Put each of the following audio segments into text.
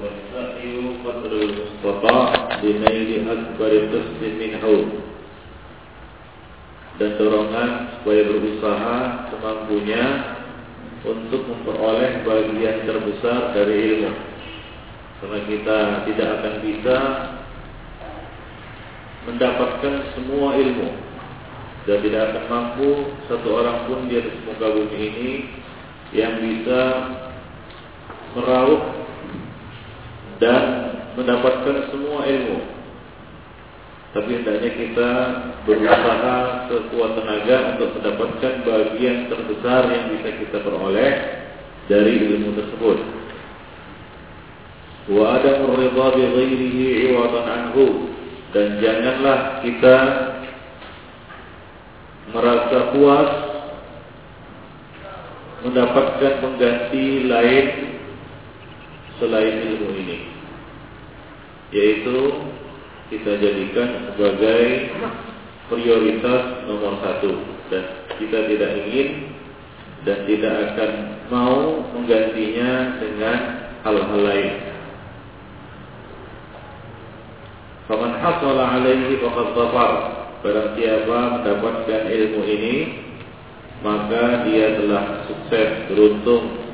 والسعي قدر المستطاع لنيل أكبر قسط منه dan dorongan supaya berusaha semampunya untuk memperoleh bagian terbesar dari ilmu. Karena kita tidak akan bisa mendapatkan semua ilmu dan tidak akan mampu satu orang pun di atas muka bumi ini yang bisa meraup dan mendapatkan semua ilmu tapi hendaknya kita berusaha sekuat tenaga untuk mendapatkan bagian terbesar yang bisa kita peroleh dari ilmu tersebut. Wa ada ridha bi ghairihi anhu dan janganlah kita merasa puas mendapatkan pengganti lain selain ilmu ini yaitu kita jadikan sebagai prioritas nomor satu dan kita tidak ingin dan tidak akan mau menggantinya dengan hal-hal lain. Faman hasala alaihi faqad dhafar. Barang siapa mendapatkan ilmu ini, maka dia telah sukses, beruntung.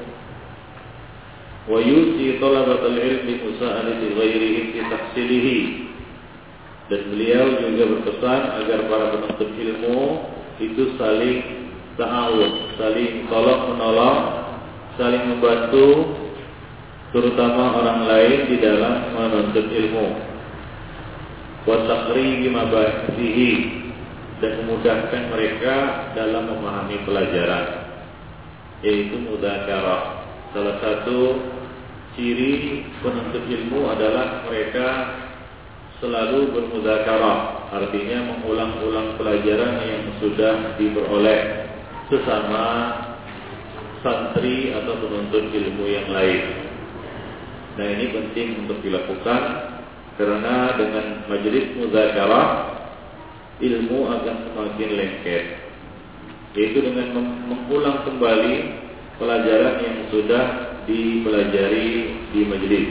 Yusi talabatul ilmi musa'alati ghairihi fi tahsilihi dan beliau juga berpesan agar para penuntut ilmu itu saling ta'awun, saling tolong menolong, saling membantu terutama orang lain di dalam menuntut ilmu. Wa mabahisihi dan memudahkan mereka dalam memahami pelajaran yaitu mudzakarah. Salah satu ciri penuntut ilmu adalah mereka selalu bermuzakarah, artinya mengulang-ulang pelajaran yang sudah diperoleh sesama santri atau penuntut ilmu yang lain. Nah ini penting untuk dilakukan karena dengan majelis muzakarah ilmu akan semakin lengket. Yaitu dengan mengulang kembali pelajaran yang sudah dipelajari di majelis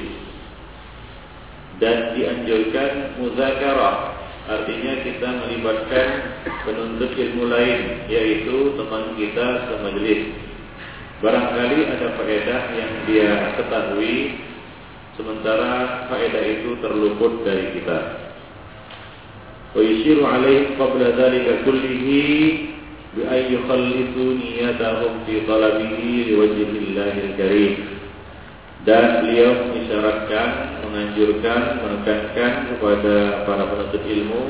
dan dianjurkan muzakarah. Artinya kita melibatkan penuntut ilmu lain yaitu teman kita semajelis barangkali ada faedah yang dia ketahui sementara faedah itu terluput dari kita. Wa yushiru alaihim qabla dhalika kullihi bi an yukhallisu niyatahum fi talabihi liwajhillahil karim dan beliau mengisyaratkan, menganjurkan, menekankan kepada para penuntut ilmu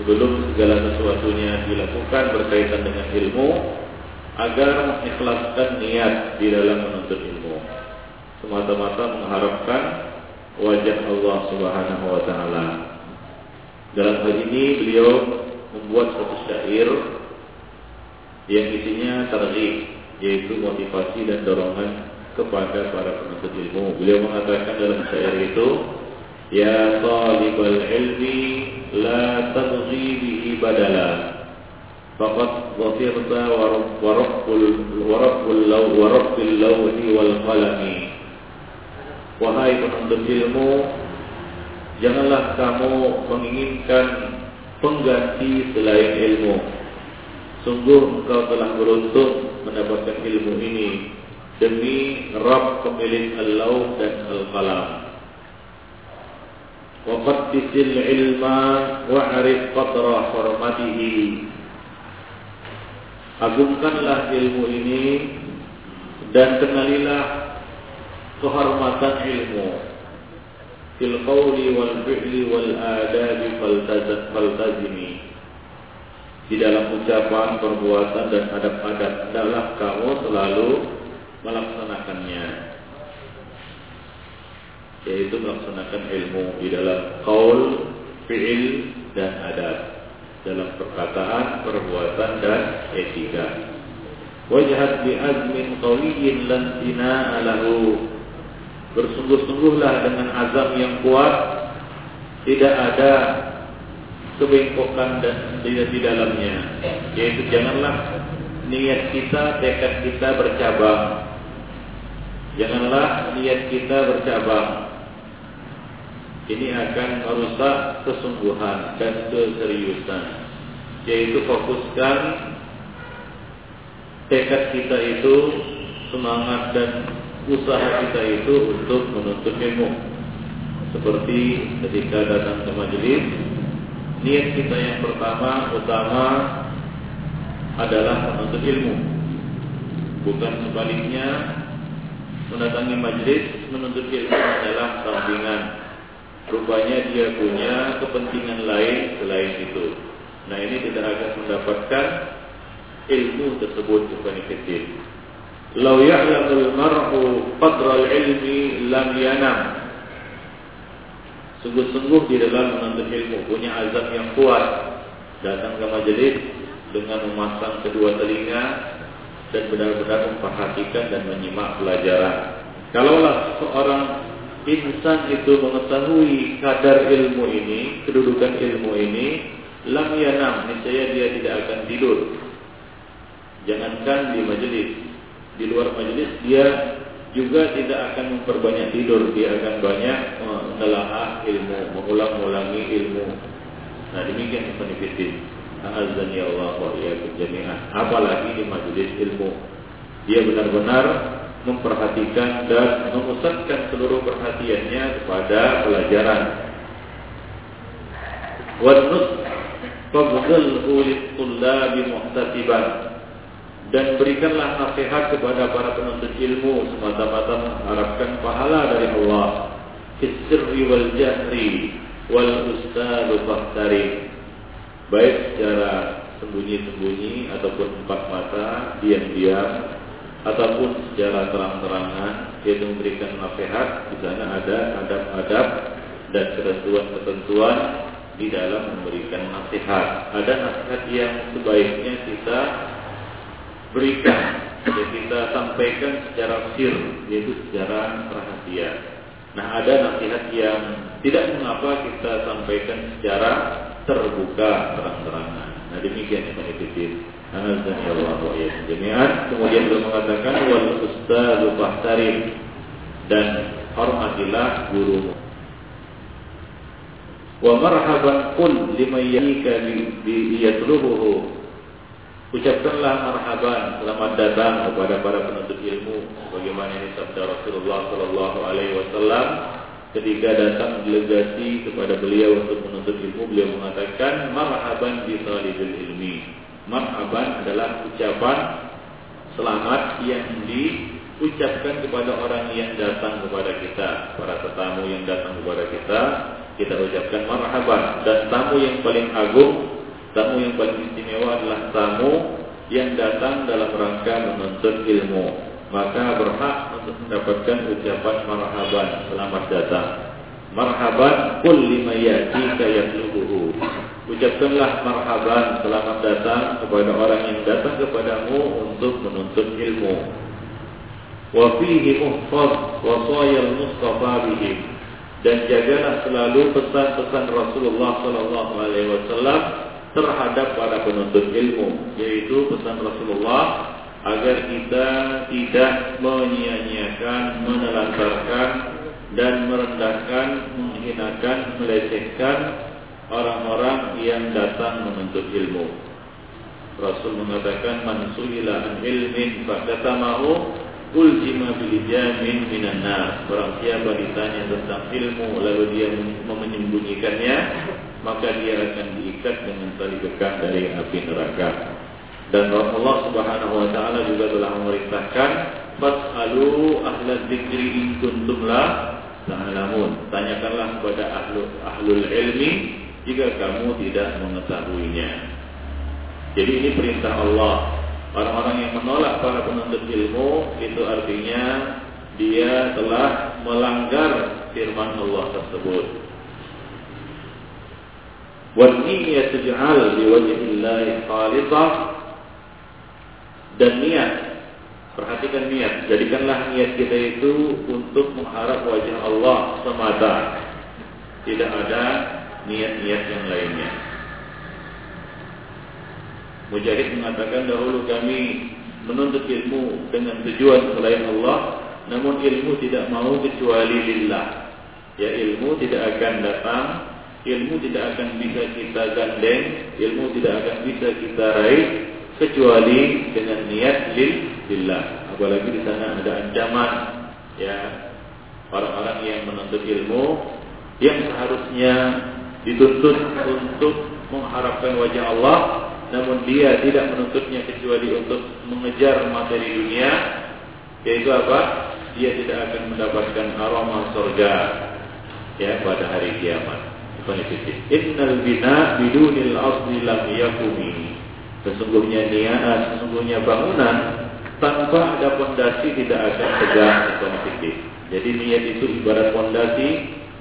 sebelum segala sesuatunya dilakukan berkaitan dengan ilmu agar mengikhlaskan niat di dalam menuntut ilmu semata-mata mengharapkan wajah Allah Subhanahu wa taala. Dalam hal ini beliau membuat satu syair yang isinya targhib yaitu motivasi dan dorongan kepada para penuntut ilmu. Beliau mengatakan dalam syair itu, Ya talibal ilmi la tadghi bihi badala. Faqad dhafirta wa rabbul wa rabbul law wa rabbil lawhi wal qalami. Wahai penuntut ilmu, janganlah kamu menginginkan pengganti selain ilmu. Sungguh engkau telah beruntung mendapatkan ilmu ini demi Rabb pemilik Al-Law dan Al-Qalam. Wa qaddisil ilma wa'rif qadra hormatihi. Agungkanlah ilmu ini dan kenalilah kehormatan ilmu fil qawli wal fi'li wal adabi faltazimi di dalam ucapan, perbuatan dan adab-adab adalah kamu selalu melaksanakannya yaitu melaksanakan ilmu di dalam qaul, fi'il dan adab dalam perkataan, perbuatan dan etika. Wajhat bi azmin qawiyyin lan lahu. Bersungguh-sungguhlah dengan azam yang kuat, tidak ada kebengkokan dan tidak di dalamnya. Yaitu janganlah niat kita, tekad kita bercabang Janganlah niat kita bercabang. ini akan merusak kesungguhan dan keseriusan yaitu fokuskan tekad kita itu semangat dan usaha kita itu untuk menuntut ilmu seperti ketika datang ke majelis niat kita yang pertama utama adalah menuntut ilmu. Bukan sebaliknya mendatangi majelis menuntut ilmu adalah sampingan rupanya dia punya kepentingan lain selain itu. Nah ini tidak akan mendapatkan ilmu tersebut bukan kecil. Lau ya'lamul mar'u qadral ilmi lam yanam. Sungguh-sungguh di dalam menuntut ilmu punya azab yang kuat. Datang ke majelis dengan memasang kedua telinga dan benar-benar memperhatikan dan menyimak pelajaran. Kalaulah seorang insan itu mengetahui kadar ilmu ini, kedudukan ilmu ini, lam yanam, niscaya dia tidak akan tidur. Jangankan di majelis, di luar majelis dia juga tidak akan memperbanyak tidur, dia akan banyak menelaah ilmu, mengulang-ulangi ilmu. Nah demikian penelitian. Azan ya Allah wa. Apalagi di majelis ilmu. Dia benar-benar memperhatikan dan memusatkan seluruh perhatiannya kepada pelajaran. Wadnus fadlhu lit-tullabi muhtasiban dan berikanlah nasihat kepada para penuntut ilmu semata-mata mengharapkan pahala dari Allah. Fisri wal jahri wal ustadu fahtari. Baik secara sembunyi-sembunyi ataupun empat mata diam-diam ataupun secara terang-terangan yaitu memberikan nasihat. Di sana ada adab-adab dan ketentuan-ketentuan di dalam memberikan nasihat. Ada nasihat yang sebaiknya kita berikan yang kita sampaikan secara sir yaitu secara rahasia. Nah ada nasihat yang tidak mengapa kita sampaikan secara terbuka terang-terangan. Nah demikian yang menitipin. Azan ya. Kemudian beliau mengatakan wal ustadu fahtarim dan hormatilah gurumu. Wa marhaban qul liman yaka bi Ucapkanlah marhaban, selamat datang kepada para penuntut ilmu. Bagaimana ini sabda Rasulullah Sallallahu Alaihi Wasallam ketika datang delegasi kepada beliau untuk menuntut ilmu, beliau mengatakan marhaban di talibul ilmi. Marhaban adalah ucapan selamat yang diucapkan kepada orang yang datang kepada kita, para tetamu yang datang kepada kita, kita ucapkan marhaban dan tamu yang paling agung Tamu yang paling istimewa adalah tamu yang datang dalam rangka menuntut ilmu. Maka berhak untuk mendapatkan ucapan marhaban, selamat datang. Marhaban kul lima yatika yatlubuhu. Ucapkanlah marhaban, selamat datang kepada orang yang datang kepadamu untuk menuntut ilmu. Wa fihi muhfaz wasayal mustafa bihim. Dan jagalah selalu pesan-pesan Rasulullah sallallahu alaihi wasallam terhadap para penuntut ilmu yaitu pesan Rasulullah agar kita tidak menyia-nyiakan, menelantarkan dan merendahkan, menghinakan, melecehkan orang-orang yang datang menuntut ilmu. Rasul mengatakan man suila an ilmin faqatamahu uljima bil jamin minan nar. Barang siapa ditanya tentang ilmu lalu dia menyembunyikannya, maka dia akan diikat dengan tali bekam dari api neraka. Dan Allah Subhanahu wa taala juga telah memerintahkan fas'alu ahla dzikri in kuntum la ta'lamun. Tanyakanlah kepada ahlu ahlul ilmi jika kamu tidak mengetahuinya. Jadi ini perintah Allah. Orang-orang yang menolak para penuntut ilmu itu artinya dia telah melanggar firman Allah tersebut والنية تجعل لوجه الله خالصة dan niat perhatikan niat jadikanlah niat kita itu untuk mengharap wajah Allah semata tidak ada niat-niat yang lainnya Mujahid mengatakan dahulu kami menuntut ilmu dengan tujuan selain Allah namun ilmu tidak mau kecuali lillah Ya ilmu tidak akan datang, ilmu tidak akan bisa kita gandeng, ilmu tidak akan bisa kita raih kecuali dengan niat lil lillah. Apalagi di sana ada ancaman ya orang-orang yang menuntut ilmu yang seharusnya dituntut untuk mengharapkan wajah Allah namun dia tidak menuntutnya kecuali untuk mengejar materi dunia yaitu apa? Dia tidak akan mendapatkan aroma surga ya pada hari kiamat. Innal bina bidunil asli lam yakumi. Sesungguhnya niat, sesungguhnya bangunan tanpa ada pondasi tidak akan tegak konflik. Jadi niat itu ibarat pondasi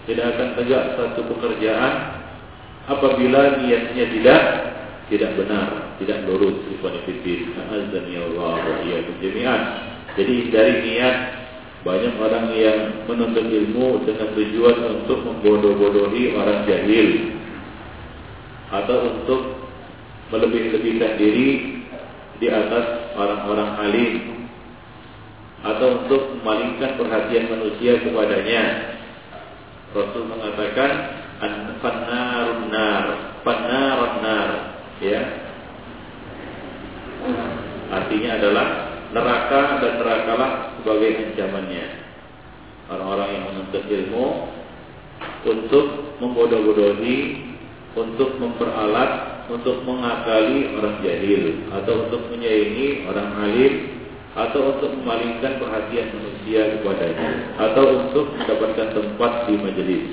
tidak akan tegak satu pekerjaan apabila niatnya tidak tidak benar, tidak lurus ikhwan. Azza wa. Jadi dari niat banyak orang yang menuntut ilmu dengan tujuan untuk membodoh-bodohi orang jahil atau untuk melebih-lebihkan diri di atas orang-orang alim atau untuk memalingkan perhatian manusia kepadanya. Rasul mengatakan an-fannarun nar, fannarun nar, ya. Artinya adalah neraka dan nerakalah sebagai ancamannya. Orang-orang yang menuntut ilmu untuk membodoh-bodohi, untuk memperalat, untuk mengakali orang jahil, atau untuk menyaingi orang alim, atau untuk memalingkan perhatian manusia kepadanya, atau untuk mendapatkan tempat di majelis.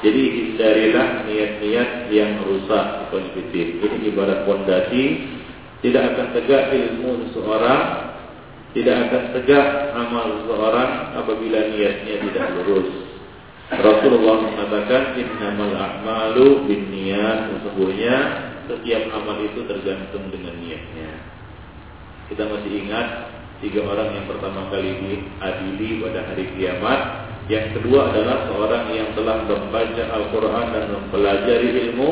Jadi hindarilah niat-niat yang rusak konfitif. Ini ibarat fondasi tidak akan tegak ilmu seseorang tidak akan tegak amal seseorang apabila niatnya tidak lurus. Rasulullah mengatakan innamal a'malu binniyat sesungguhnya setiap amal itu tergantung dengan niatnya. Kita masih ingat tiga orang yang pertama kali diadili pada hari kiamat. Yang kedua adalah seorang yang telah membaca Al-Quran dan mempelajari ilmu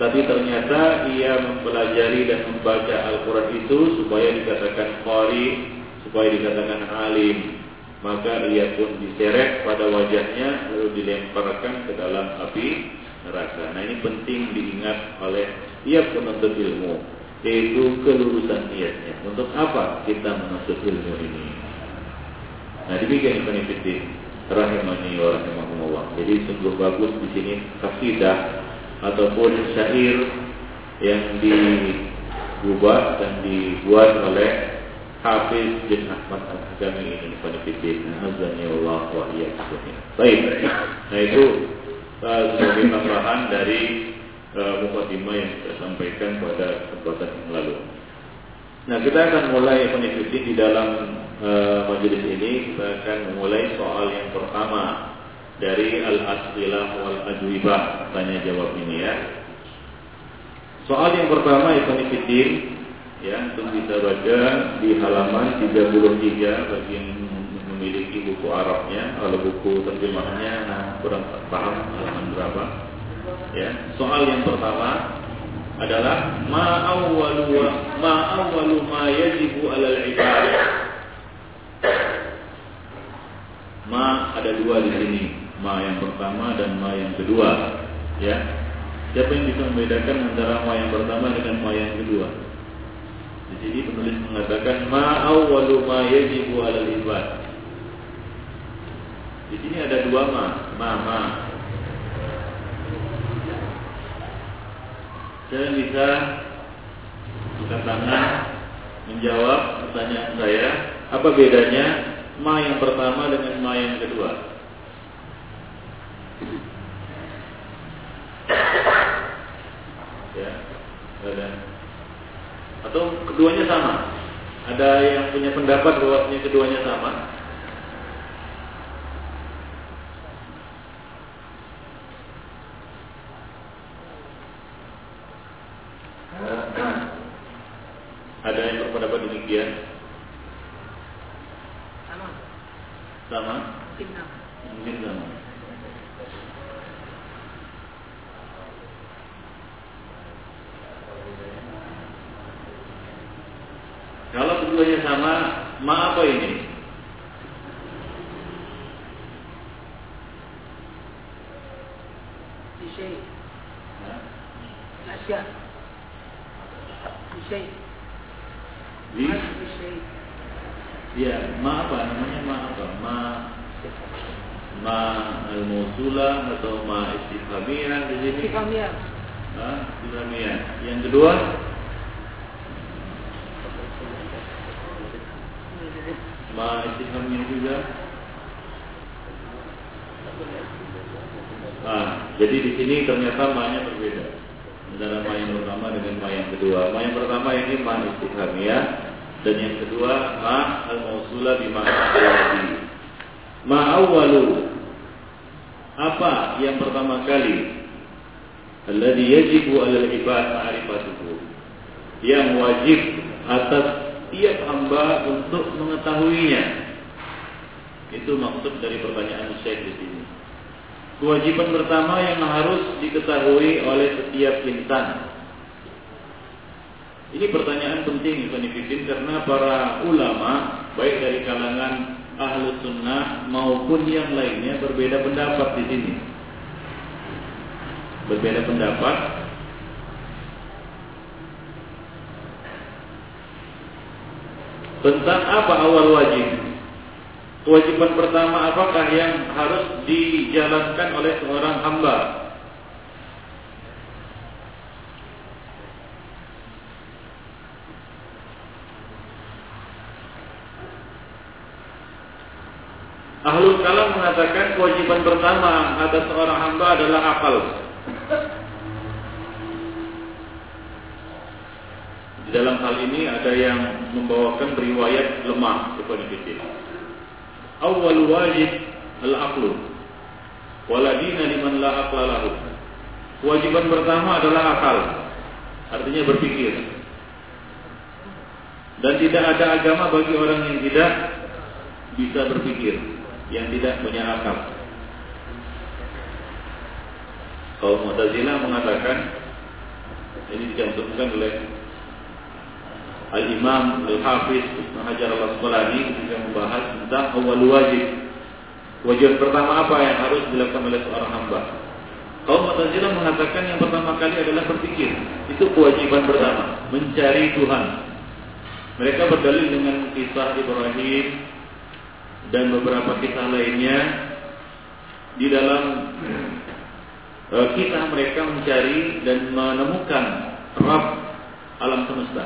tapi ternyata ia mempelajari dan membaca Al-Quran itu supaya dikatakan qari supaya dikatakan alim maka ia pun diseret pada wajahnya lalu dilemparkan ke dalam api neraka. Nah ini penting diingat oleh tiap penuntut ilmu yaitu kelurusan niatnya. Untuk apa kita menuntut ilmu ini? Nah demikian peneliti rahimani wa rahimahumullah. Jadi sungguh bagus di sini kasidah ataupun syair yang dibuat dan dibuat oleh Hafiz bin Ahmad Al-Hakami ini pada fitin Azani Allah wa iyyakum. Baik. Nah itu uh, sebagai tambahan dari uh, mukadimah yang saya sampaikan pada kesempatan yang lalu. Nah kita akan mulai mengikuti di dalam uh, majelis ini kita akan memulai soal yang pertama dari al-as'ilah wal ajwibah tanya jawab ini ya. Soal yang pertama Ibn Fiddin ya untuk bisa baca di halaman 33 bagi yang memiliki buku Arabnya. Kalau buku terjemahnya nah, kurang paham halaman berapa ya. Soal yang pertama adalah ma awwalu ma awwalu ma yajibu alal ibad ma ada dua di sini ma yang pertama dan ma yang kedua ya siapa yang bisa membedakan antara ma yang pertama dengan ma yang kedua di sini penulis mengatakan ma awwalu ma yajibu 'alal ibad. Di sini ada dua ma, ma ma. Saya bisa angkat tangan menjawab pertanyaan saya, apa bedanya ma yang pertama dengan ma yang kedua? Ya, ada atau keduanya sama? Ada yang punya pendapat bahwa keduanya sama? Ada yang berpendapat demikian? Sama. Sama? Mungkin sama. Mungkin sama. Kalau keduanya sama, ma apa ini? Ya, ma apa namanya ma apa? Ma ma al-musula atau ma istiqamia? di sini? Ah, istifhamiyah. Yang kedua, ma juga. Ah, jadi di sini ternyata ma-nya berbeda. Antara ma yang pertama dengan ma yang kedua. Ma yang pertama ini ma istifhamiyah dan yang kedua ma al-mausula bi ma Ma awwalu apa yang pertama kali alladhi yajibu 'alal ibad ma'rifatuhu. Yang wajib atas tiap hamba untuk mengetahuinya. Itu maksud dari pertanyaan Syekh di sini. Kewajiban pertama yang harus diketahui oleh setiap insan. Ini pertanyaan penting Ibn karena para ulama baik dari kalangan ahlu sunnah maupun yang lainnya berbeda pendapat di sini. Berbeda pendapat tentang apa awal wajib. Kewajiban pertama apakah yang harus dijalankan oleh seorang hamba? Ahlul kalam mengatakan kewajiban pertama atas seorang hamba adalah akal. Di dalam hal ini ada yang membawakan riwayat lemah kepada kita. Awal wajib al-aqlu. Waladina liman la aqla lahu. Kewajiban pertama adalah akal. Artinya berpikir. Dan tidak ada agama bagi orang yang tidak bisa berpikir yang tidak punya akal. Kaum Mu'tazilah mengatakan ini dicantumkan oleh Al-Imam Al-Hafiz Ibn Hajar Al-Asqalani ketika membahas tentang awal wajib. Wajib pertama apa yang harus dilakukan oleh seorang hamba? Kaum Mu'tazilah mengatakan yang pertama kali adalah berpikir. Itu kewajiban pertama, mencari Tuhan. Mereka berdalil dengan kisah Ibrahim dan beberapa kisah lainnya di dalam uh, kisah mereka mencari dan menemukan Rabb alam semesta.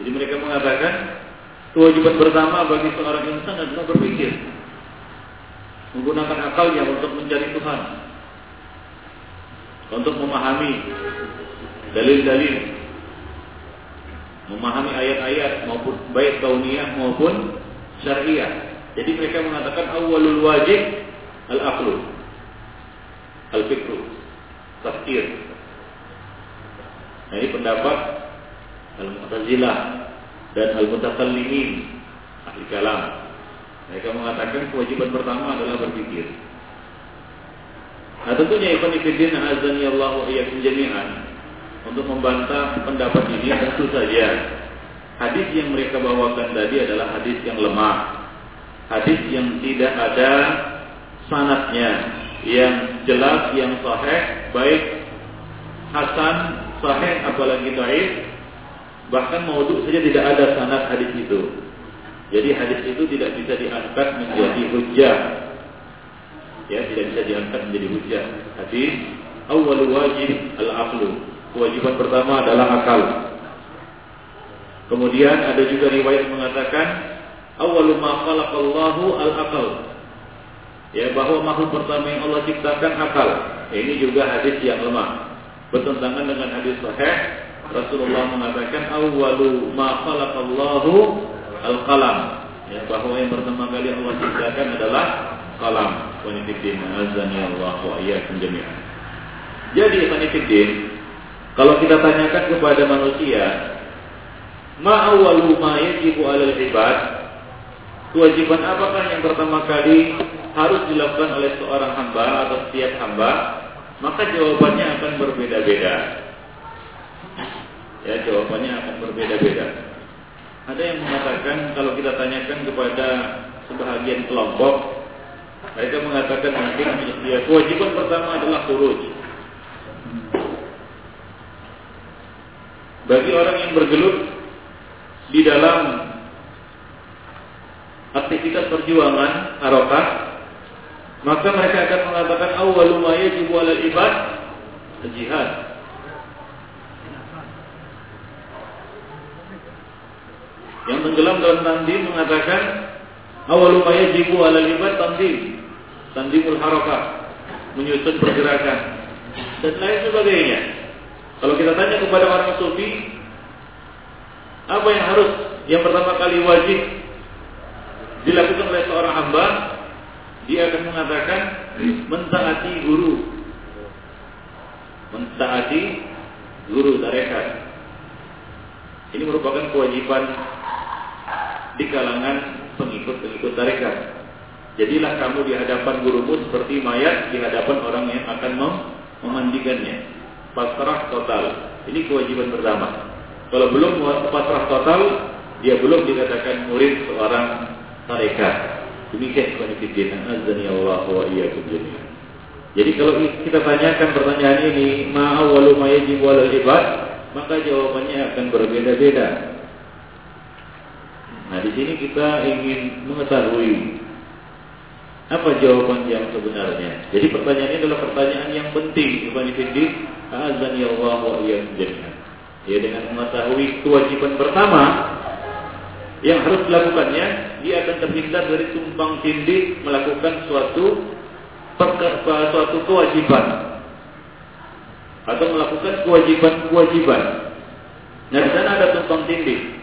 Jadi mereka mengatakan kewajiban pertama bagi seorang insan adalah berpikir, menggunakan akalnya untuk mencari Tuhan, untuk memahami dalil-dalil, memahami ayat-ayat maupun baik kauniyah maupun syariah. Jadi mereka mengatakan awalul wajib al-aqlu. Al-fikru. Tafkir. Nah, ini pendapat Al-Mu'tazilah dan Al-Mutakallimin ahli kalam. Mereka mengatakan kewajiban pertama adalah berpikir. Nah tentunya Ibn Fiddin azani Allah wa iyyakum jami'an untuk membantah pendapat ini tentu saja hadis yang mereka bawakan tadi adalah hadis yang lemah hadis yang tidak ada sanatnya yang jelas yang sahih baik hasan sahih apalagi dhaif bahkan maudhu saja tidak ada sanad hadis itu. Jadi hadis itu tidak bisa diangkat menjadi hujjah. Ya tidak bisa diangkat menjadi hujjah. Hadis awal wajib al aqlu kewajiban pertama adalah akal. Kemudian ada juga riwayat mengatakan awwalu ma khalaqallahu al-aqal. Ya, bahwa makhluk pertama yang Allah ciptakan akal. Ini juga hadis yang lemah. Bertentangan dengan hadis sahih Rasulullah mengatakan awwalu ma khalaqallahu al-qalam. Ya, bahwa yang pertama kali Allah ciptakan adalah kalam. Wanifidin azani Allah wa iyyakum jami'an. Jadi Wanifidin, kalau kita tanyakan kepada manusia, ma awwalu ma yajibu 'alal ibad kewajiban apakah yang pertama kali harus dilakukan oleh seorang hamba atau setiap hamba? Maka jawabannya akan berbeda-beda. Ya, jawabannya akan berbeda-beda. Ada yang mengatakan kalau kita tanyakan kepada sebahagian kelompok, mereka mengatakan mungkin ya, kewajiban pertama adalah kuruj. Bagi orang yang bergelut di dalam aktivitas perjuangan Arafah, maka mereka akan mengatakan awwalu ma yajibu 'alal ibad jihad. Yang tenggelam dalam tandim mengatakan awwalu ma yajibu 'alal ibad tandim. Tandimul harakah, menyusun pergerakan dan lain sebagainya. Kalau kita tanya kepada orang sufi, apa yang harus yang pertama kali wajib dilakukan oleh seorang hamba, dia akan mengatakan mentaati guru. Mentaati guru tarekat. Ini merupakan kewajiban di kalangan pengikut-pengikut tarekat. Jadilah kamu di hadapan gurumu seperti mayat di hadapan orang yang akan mem memandikannya. Pasrah total. Ini kewajiban pertama. Kalau belum pasrah total, dia belum dikatakan murid seorang tarekat. Demikian konfidin azani Allah wa iyyakum jami'an. Jadi kalau kita tanyakan pertanyaan ini, ma'awalu ma yajibu 'alal ibad, maka jawabannya akan berbeda-beda. Nah, di sini kita ingin mengetahui apa jawaban yang sebenarnya. Jadi pertanyaan ini adalah pertanyaan yang penting. Ibn Fiddi, azani Allah wa iyyakum jami'an. Ya dengan mengetahui kewajiban pertama yang harus dilakukannya, dia akan terhindar dari tumpang tindih melakukan suatu suatu kewajiban atau melakukan kewajiban-kewajiban. Nah di sana ada tumpang tindih.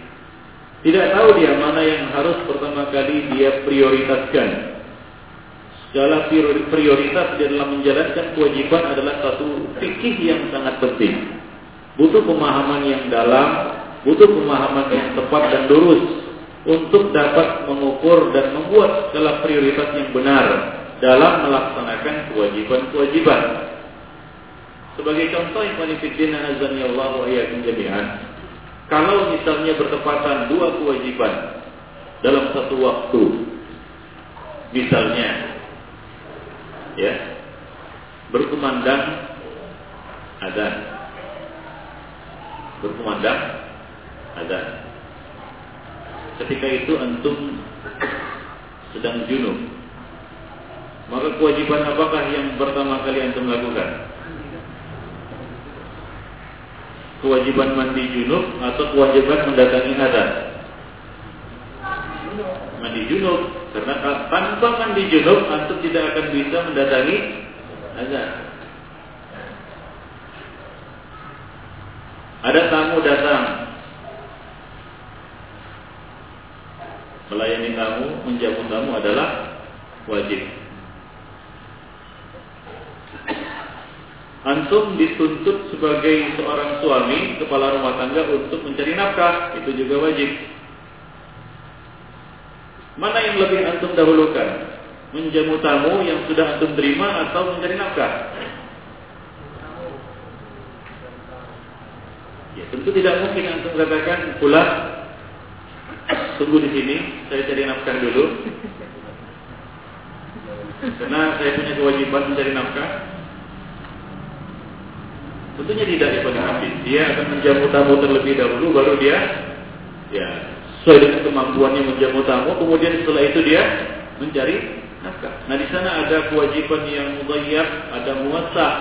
Tidak tahu dia mana yang harus pertama kali dia prioritaskan. Segala prioritas di dalam menjalankan kewajiban adalah satu fikih yang sangat penting. Butuh pemahaman yang dalam, butuh pemahaman yang tepat dan lurus untuk dapat mengukur dan membuat skala prioritas yang benar dalam melaksanakan kewajiban-kewajiban. Sebagai contoh yang manifidin azani Allah wa jami'an. Kalau misalnya bertepatan dua kewajiban dalam satu waktu, misalnya ya berkumandang ada berkumandang ada ketika itu antum sedang junub. Maka kewajiban apakah yang pertama kali antum lakukan? Kewajiban mandi junub atau kewajiban mendatangi hadas mandi junub. Karena tanpa mandi junub antum tidak akan bisa mendatangi azan ada tamu datang melayani tamu, menjamu tamu adalah wajib. Antum dituntut sebagai seorang suami, kepala rumah tangga untuk mencari nafkah, itu juga wajib. Mana yang lebih antum dahulukan? Menjamu tamu yang sudah antum terima atau mencari nafkah? Ya, tentu tidak mungkin antum katakan pulang tunggu di sini, saya cari nafkah dulu. Karena saya punya kewajiban mencari nafkah. Tentunya tidak ya pada habis. Dia akan menjamu tamu terlebih dahulu, baru dia ya sesuai dengan kemampuannya menjamu tamu. Kemudian setelah itu dia mencari nafkah. Nah di sana ada kewajiban yang mudhayyab, ada muasah,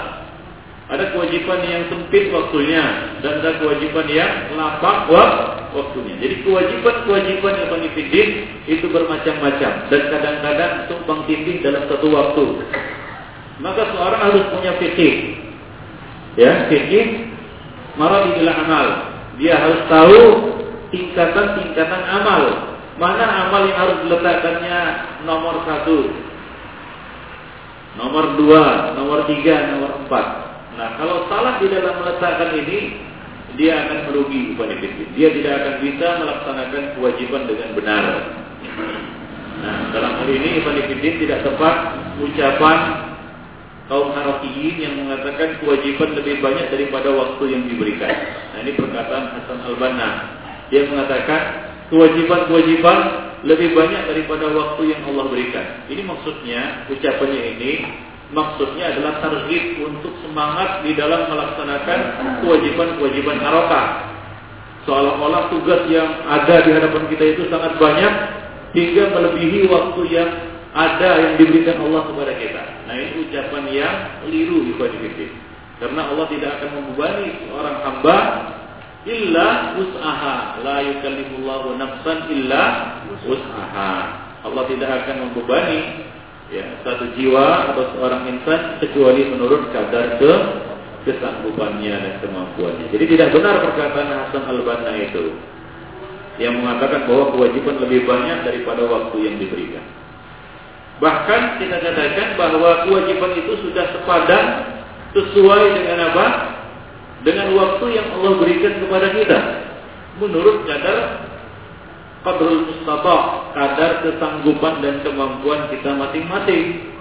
ada kewajiban yang sempit waktunya dan ada kewajiban yang lapang waktunya. Jadi kewajiban-kewajiban yang penifidin itu bermacam-macam dan kadang-kadang tumpang tindih dalam satu waktu. Maka seorang harus punya fikih. Ya, fikih maratibil amal. Dia harus tahu tingkatan-tingkatan amal. Mana amal yang harus diletakkannya nomor satu, nomor dua, nomor tiga, nomor empat. Nah, kalau salah di dalam meletakkan ini, dia akan merugi kepada Dia tidak akan bisa melaksanakan kewajiban dengan benar. Nah, dalam hal ini Ibn tidak tepat ucapan kaum Harafiyin yang mengatakan kewajiban lebih banyak daripada waktu yang diberikan. Nah, ini perkataan Hasan Al-Banna. Dia mengatakan kewajiban-kewajiban lebih banyak daripada waktu yang Allah berikan. Ini maksudnya ucapannya ini maksudnya adalah tarhib untuk semangat di dalam melaksanakan kewajiban-kewajiban harokah. Seolah-olah tugas yang ada di hadapan kita itu sangat banyak hingga melebihi waktu yang ada yang diberikan Allah kepada kita. Nah ini ucapan yang keliru ibadah Karena Allah tidak akan membebani seorang hamba illa usaha la yukallifullahu nafsan illa usaha. Allah tidak akan membebani ya satu jiwa atau seorang insan kecuali menurut kadar ke kesanggupannya dan kemampuannya. Jadi tidak benar perkataan Hasan Al-Banna itu yang mengatakan bahwa kewajiban lebih banyak daripada waktu yang diberikan. Bahkan kita katakan bahwa kewajiban itu sudah sepadan sesuai dengan apa? Dengan waktu yang Allah berikan kepada kita. Menurut kadar qadrul mustata, kadar kesanggupan dan kemampuan kita masing-masing.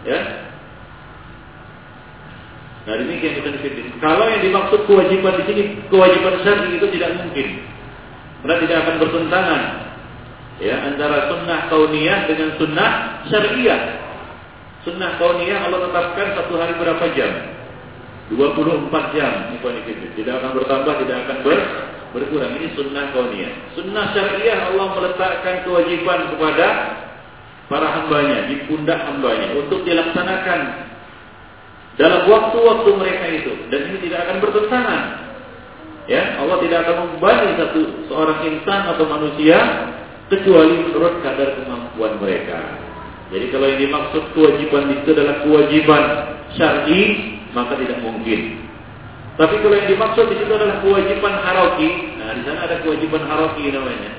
Ya, Nah demikian kita dipilih. Kalau yang dimaksud kewajiban di sini kewajiban syar'i itu tidak mungkin. Karena tidak akan bertentangan ya antara sunnah kauniyah dengan sunnah syariah. Sunnah kauniyah Allah tetapkan satu hari berapa jam? 24 jam Tidak akan bertambah, tidak akan ber, berkurang. Ini sunnah kauniyah. Sunnah syariah Allah meletakkan kewajiban kepada para hambanya, di pundak hambanya untuk dilaksanakan dalam waktu-waktu mereka itu dan ini tidak akan bertentangan. Ya, Allah tidak akan membebani satu seorang insan atau manusia kecuali menurut kadar kemampuan mereka. Jadi kalau yang dimaksud kewajiban itu adalah kewajiban syar'i, maka tidak mungkin. Tapi kalau yang dimaksud di situ adalah kewajiban haroki, nah di sana ada kewajiban haroki namanya,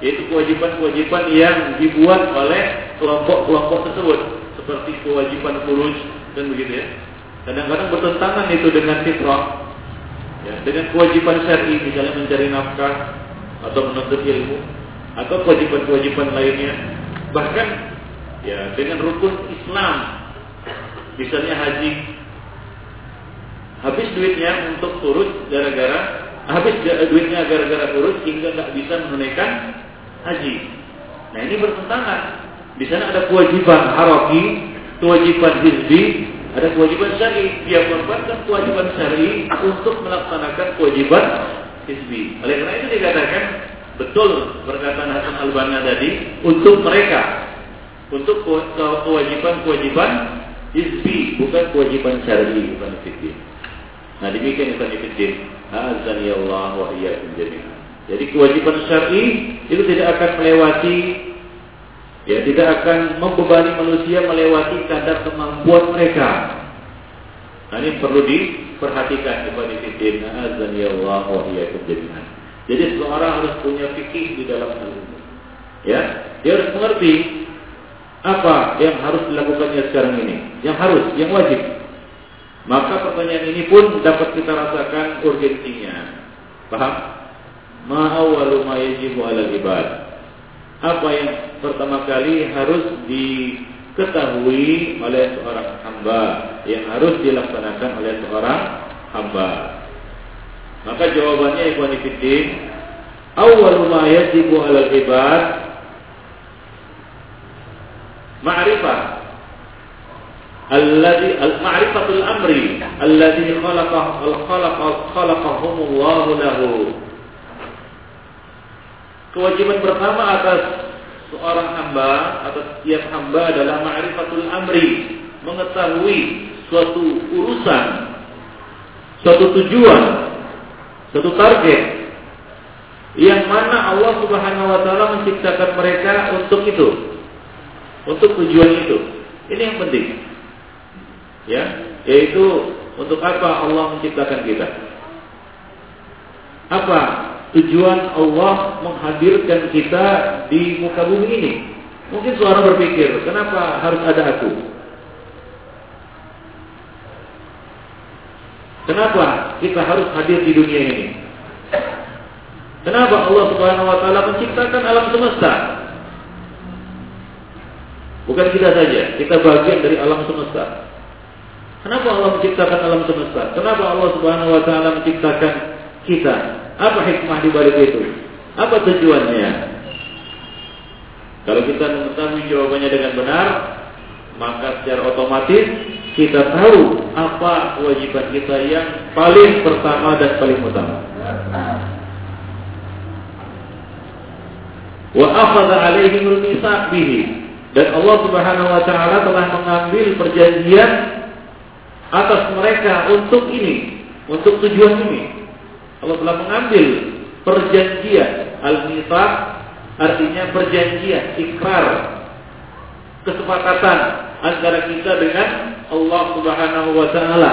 yaitu kewajiban-kewajiban yang dibuat oleh kelompok-kelompok tersebut, seperti kewajiban kurus dan begitu ya. Kadang-kadang bertentangan itu dengan fitrah. Ya, dengan kewajiban syar'i misalnya mencari nafkah atau menuntut ilmu atau kewajiban-kewajiban lainnya. Bahkan ya dengan rukun Islam misalnya haji habis duitnya untuk turut gara-gara habis duitnya gara-gara turut hingga nggak bisa menunaikan haji. Nah ini bertentangan. Di sana ada kewajiban haroki, kewajiban hizbi, ada kewajiban syar'i, dia mengorbankan kewajiban syar'i untuk melaksanakan kewajiban hizbi. Oleh karena itu dikatakan betul perkataan Hasan Al-Banna tadi untuk mereka untuk kewajiban-kewajiban hizbi bukan kewajiban syar'i bukan hizbi. Nah demikian Ibn Fiddin. Azani Allah wa iyyakum jami'an. Jadi kewajiban syar'i itu tidak akan melewati Ya, tidak akan membebani manusia melewati kadar kemampuan mereka. Nah, ini perlu diperhatikan kepada fitin. Azan ya Allah wa iyyakum jami'an. Jadi seseorang harus punya fikih di dalam hal ini. Ya, dia harus mengerti apa yang harus dilakukannya sekarang ini, yang harus, yang wajib. Maka pertanyaan ini pun dapat kita rasakan urgensinya. Paham? Ma'awalu ma 'alal ibad apa yang pertama kali harus diketahui oleh seorang hamba yang harus dilaksanakan oleh seorang hamba. Maka jawabannya ikhwan fillah, awal ma yajibu 'alal ibad ma'rifah alladhi al-ma'rifatul amri alladhi khalaqa al-khalaqa khalaqahumullahu lahu Kewajiban pertama atas seorang hamba atau setiap hamba adalah ma'rifatul amri, mengetahui suatu urusan, suatu tujuan, suatu target yang mana Allah Subhanahu wa taala menciptakan mereka untuk itu. Untuk tujuan itu. Ini yang penting. Ya, yaitu untuk apa Allah menciptakan kita? Apa tujuan Allah menghadirkan kita di muka bumi ini. Mungkin seorang berpikir, kenapa harus ada aku? Kenapa kita harus hadir di dunia ini? Kenapa Allah Subhanahu wa taala menciptakan alam semesta? Bukan kita saja, kita bagian dari alam semesta. Kenapa Allah menciptakan alam semesta? Kenapa Allah Subhanahu wa taala menciptakan kita? Apa hikmah di balik itu? Apa tujuannya? Kalau kita mengetahui jawabannya dengan benar, maka secara otomatis kita tahu apa kewajiban kita yang paling pertama dan paling utama. Wa akhadha alaihimul bihi. Dan Allah Subhanahu wa taala telah mengambil perjanjian atas mereka untuk ini, untuk tujuan ini. Allah telah mengambil perjanjian al-mitsaq artinya perjanjian, ikrar, kesepakatan antara kita dengan Allah Subhanahu wa taala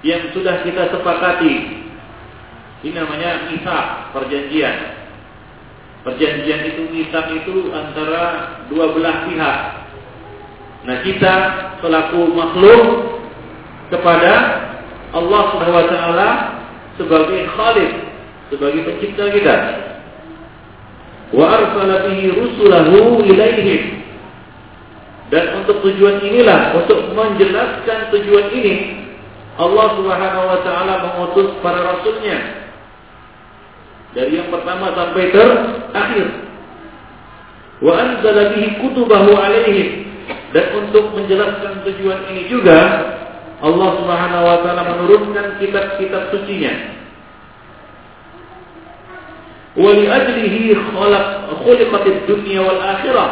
yang sudah kita sepakati. Ini namanya misak, perjanjian. Perjanjian itu misak itu antara dua belah pihak. Nah, kita selaku makhluk kepada Allah Subhanahu wa taala sebagai Khalik, sebagai pencipta kita. Wa arsala bihi rusulahu ilaihim. Dan untuk tujuan inilah, untuk menjelaskan tujuan ini, Allah Subhanahu wa taala mengutus para rasulnya dari yang pertama sampai terakhir. Wa anzala bihi kutubahu alaihim. Dan untuk menjelaskan tujuan ini juga Allah Subhanahu wa taala menurunkan kitab-kitab sucinya. Wa li ajlihi khalaq khuliqatid dunya wal akhirah.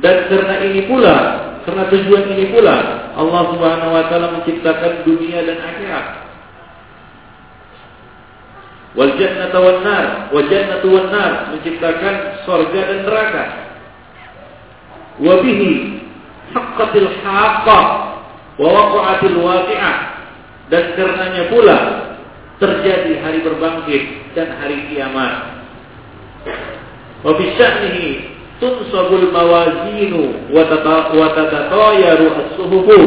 Dan karena ini pula, karena tujuan ini pula Allah Subhanahu wa taala menciptakan dunia dan akhirat wal jannata wan nar wa jannatu wan nar menciptakan surga dan neraka wa bihi haqqatil haqqah wa waqa'atil waqi'ah. Dan karenanya pula terjadi hari berbangkit dan hari kiamat. Wa bi sya'nihi tunsabul mawazinu wa tatatayaru as-suhufu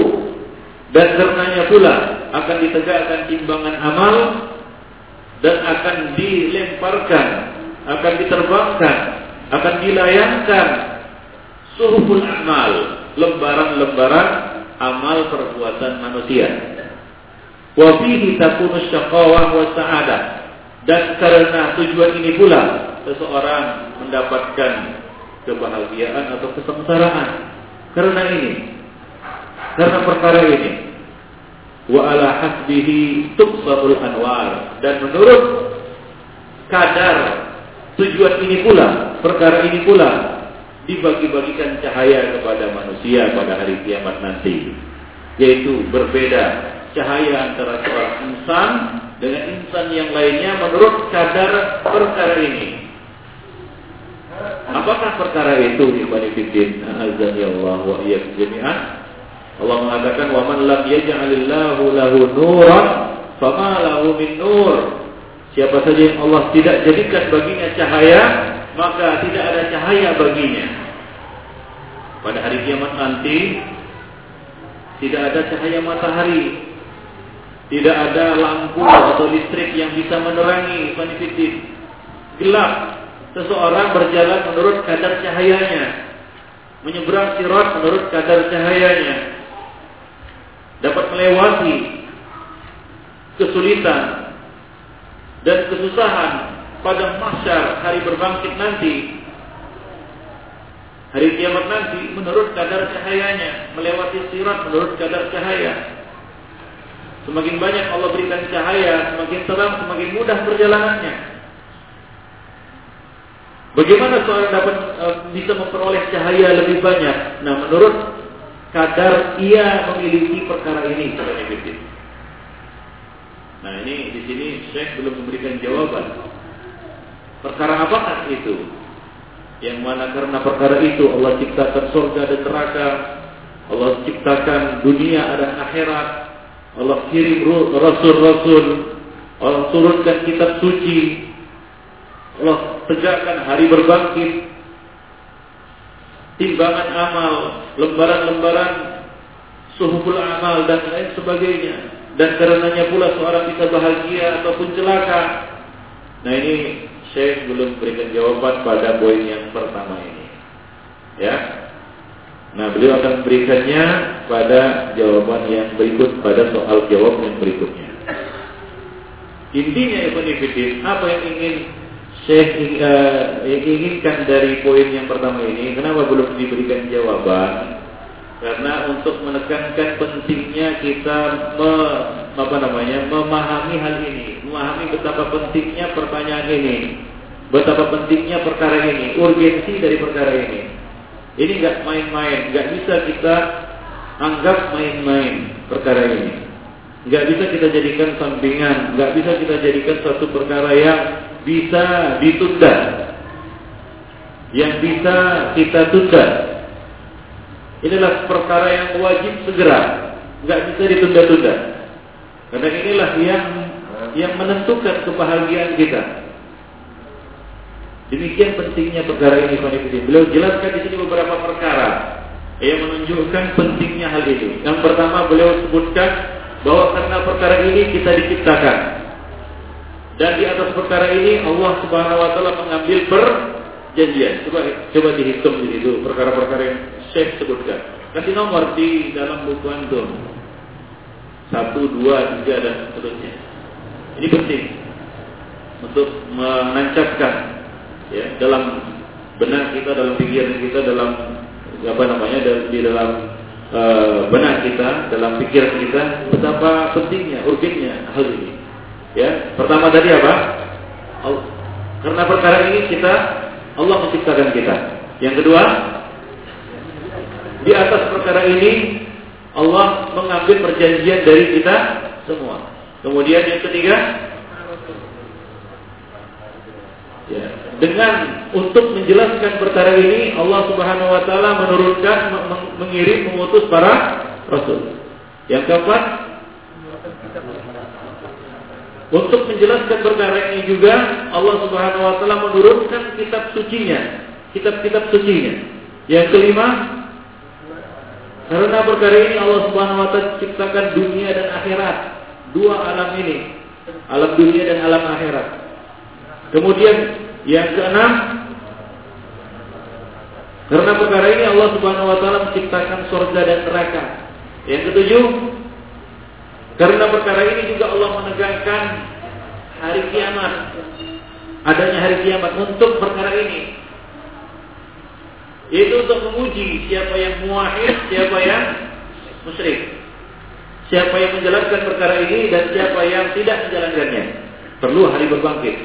dan karenanya pula akan ditegakkan timbangan amal dan akan dilemparkan, akan diterbangkan, akan dilayangkan suhuful amal, lembaran-lembaran amal perbuatan manusia. Wa fihi takunu syaqawah wa sa'adah. Dan karena tujuan ini pula seseorang mendapatkan kebahagiaan atau kesengsaraan. Karena ini. Karena perkara ini wa ala hasbihi tuqsarul anwar dan menurut kadar tujuan ini pula perkara ini pula dibagi-bagikan cahaya kepada manusia pada hari kiamat nanti. Yaitu berbeda cahaya antara seorang insan dengan insan yang lainnya menurut kadar perkara ini. Apakah perkara itu ibadi fiddin azan ya Allah wa iyyakum jami'an? Allah mengatakan wa man lam yaj'alillahu lahu nuran fama lahu min nur. Siapa saja yang Allah tidak jadikan baginya cahaya, maka tidak ada cahaya baginya. Pada hari kiamat nanti tidak ada cahaya matahari, tidak ada lampu atau listrik yang bisa menerangi panifitin. Gelap. Seseorang berjalan menurut kadar cahayanya. Menyeberang sirat menurut kadar cahayanya dapat melewati kesulitan dan kesusahan pada mahsyar hari berbangkit nanti hari kiamat nanti menurut kadar cahayanya melewati sirat menurut kadar cahaya semakin banyak Allah berikan cahaya semakin terang semakin mudah perjalanannya bagaimana seorang dapat uh, bisa memperoleh cahaya lebih banyak nah menurut kadar ia memiliki perkara ini. Nah ini di sini Syekh belum memberikan jawaban. Perkara apakah itu? Yang mana karena perkara itu Allah ciptakan surga dan neraka, Allah ciptakan dunia dan akhirat, Allah kirim rasul-rasul, Allah turunkan kitab suci, Allah tegakkan hari berbangkit, timbangan amal, lembaran-lembaran suhuful amal dan lain sebagainya. Dan karenanya pula seorang bisa bahagia ataupun celaka. Nah ini saya belum berikan jawaban pada poin yang pertama ini. Ya. Nah beliau akan memberikannya pada jawaban yang berikut pada soal jawab yang berikutnya. Intinya Ibn apa yang ingin Syekh uh, inginkan dari poin yang pertama ini, kenapa belum diberikan jawaban? Karena untuk menekankan pentingnya kita me, apa namanya memahami hal ini, memahami betapa pentingnya pertanyaan ini, betapa pentingnya perkara ini, urgensi dari perkara ini. Ini nggak main-main, nggak bisa kita anggap main-main perkara ini. Nggak bisa kita jadikan sampingan, nggak bisa kita jadikan suatu perkara yang bisa ditunda, yang bisa kita tunda. Inilah perkara yang wajib segera, nggak bisa ditunda-tunda. Karena inilah yang yang menentukan kebahagiaan kita. Demikian pentingnya perkara ini. Beliau jelaskan di sini beberapa perkara yang menunjukkan pentingnya hal ini. Yang pertama beliau sebutkan bahwa karena perkara ini kita diciptakan. Dan di atas perkara ini Allah Subhanahu wa taala mengambil perjanjian. Coba coba dihitung di situ perkara-perkara yang Syekh sebutkan. Kasih nomor di dalam buku antum. Satu, dua, tiga dan seterusnya. Ini penting untuk menancapkan ya dalam benak kita, dalam pikiran kita, dalam apa namanya di dalam uh, benak kita, dalam pikiran kita betapa pentingnya, urgennya hal ini. Ya, pertama tadi apa? Karena perkara ini kita Allah menciptakan kita. Yang kedua, di atas perkara ini Allah mengambil perjanjian dari kita semua. Kemudian yang ketiga, ya, dengan untuk menjelaskan perkara ini Allah Subhanahu wa taala menurunkan mengirim mengutus para rasul. Yang keempat, untuk menjelaskan perkara ini juga Allah Subhanahu wa taala menurunkan kitab sucinya, kitab-kitab sucinya. Yang kelima, karena perkara ini Allah Subhanahu wa taala ciptakan dunia dan akhirat. Dua alam ini. Alam dunia dan alam akhirat. Kemudian yang keenam karena perkara ini Allah Subhanahu wa taala menciptakan surga dan neraka. Yang ketujuh karena perkara ini juga Allah menegakkan hari kiamat. Adanya hari kiamat untuk perkara ini. Itu untuk menguji siapa yang muahid, siapa yang musyrik. Siapa yang menjalankan perkara ini dan siapa yang tidak menjalankannya. Perlu hari berbangkit.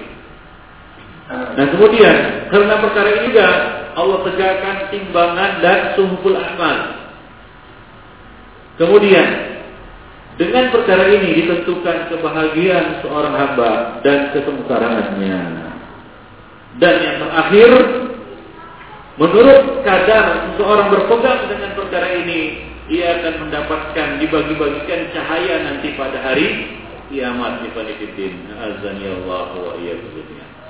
Nah kemudian karena perkara ini juga Allah tegakkan timbangan dan suhul amal. Kemudian dengan perkara ini ditentukan kebahagiaan seorang hamba dan kesengsaraannya. Dan yang terakhir Menurut kadar seseorang berpegang dengan perkara ini, ia akan mendapatkan dibagi-bagikan cahaya nanti pada hari kiamat di Fanifidin. Azani Allah wa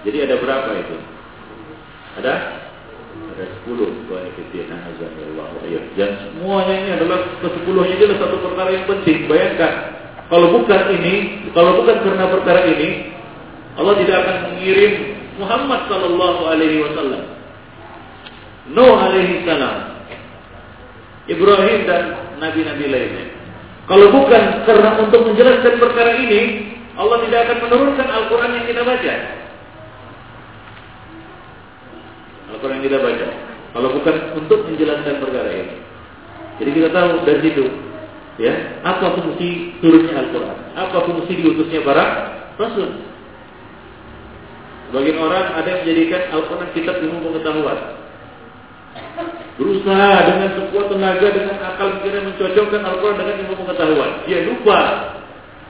Jadi ada berapa itu? Ada? Ada sepuluh Fanifidin. Azani Allah wa Dan semuanya ini adalah kesepuluhnya adalah satu perkara yang penting. Bayangkan, kalau bukan ini, kalau bukan karena perkara ini, Allah tidak akan mengirim Muhammad Sallallahu Alaihi Wasallam Nuh alaihi salam, Ibrahim dan nabi-nabi lainnya. Kalau bukan karena untuk menjelaskan perkara ini, Allah tidak akan menurunkan Al-Quran yang kita baca. Al-Quran yang kita baca. Kalau bukan untuk menjelaskan perkara ini. Jadi kita tahu dari situ, ya, apa fungsi turunnya Al-Quran, apa fungsi diutusnya para rasul. Sebagian orang ada yang menjadikan Al-Quran kitab ilmu pengetahuan berusaha dengan sekuat tenaga dengan akal pikiran mencocokkan Al-Quran dengan ilmu pengetahuan. Dia lupa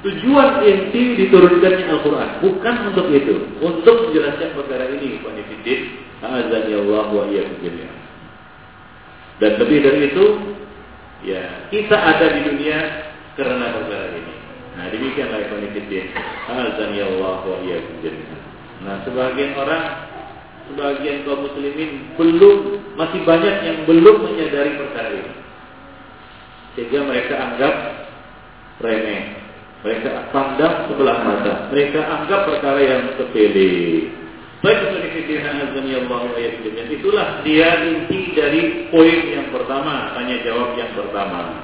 tujuan inti diturunkannya Al-Quran bukan untuk itu, untuk menjelaskan perkara ini. Panifidin, azani Allah wa Dan lebih dari itu, ya kita ada di dunia karena perkara ini. Nah demikianlah Panifidin, azani Allah wa Nah sebagian orang sebagian kaum muslimin belum masih banyak yang belum menyadari perkara ini. Sehingga mereka anggap remeh. Mereka pandang sebelah mata. Mereka anggap perkara yang sepele. Baik Itulah dia inti dari poin yang pertama, tanya jawab yang pertama.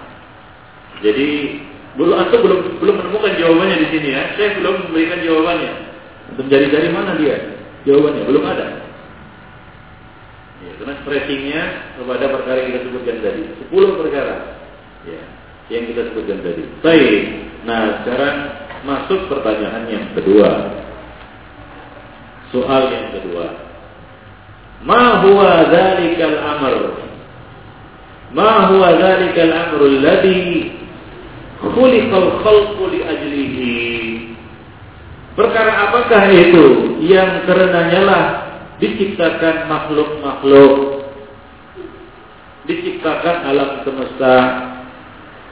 Jadi belum atau belum belum menemukan jawabannya di sini ya. Saya belum memberikan jawabannya. Untuk dari mana dia? Jawabannya belum ada. Ya. Karena stressingnya kepada perkara yang kita sebutkan tadi. Sepuluh perkara. Ya, yang kita sebutkan tadi. Baik. Nah, sekarang masuk pertanyaan yang kedua. Soal yang kedua. Ma huwa dzalikal amr? Ma huwa dzalikal amr alladhi khuliqal khalqu li ajlihi? Perkara apakah itu yang karenanya lah diciptakan makhluk-makhluk, diciptakan alam semesta.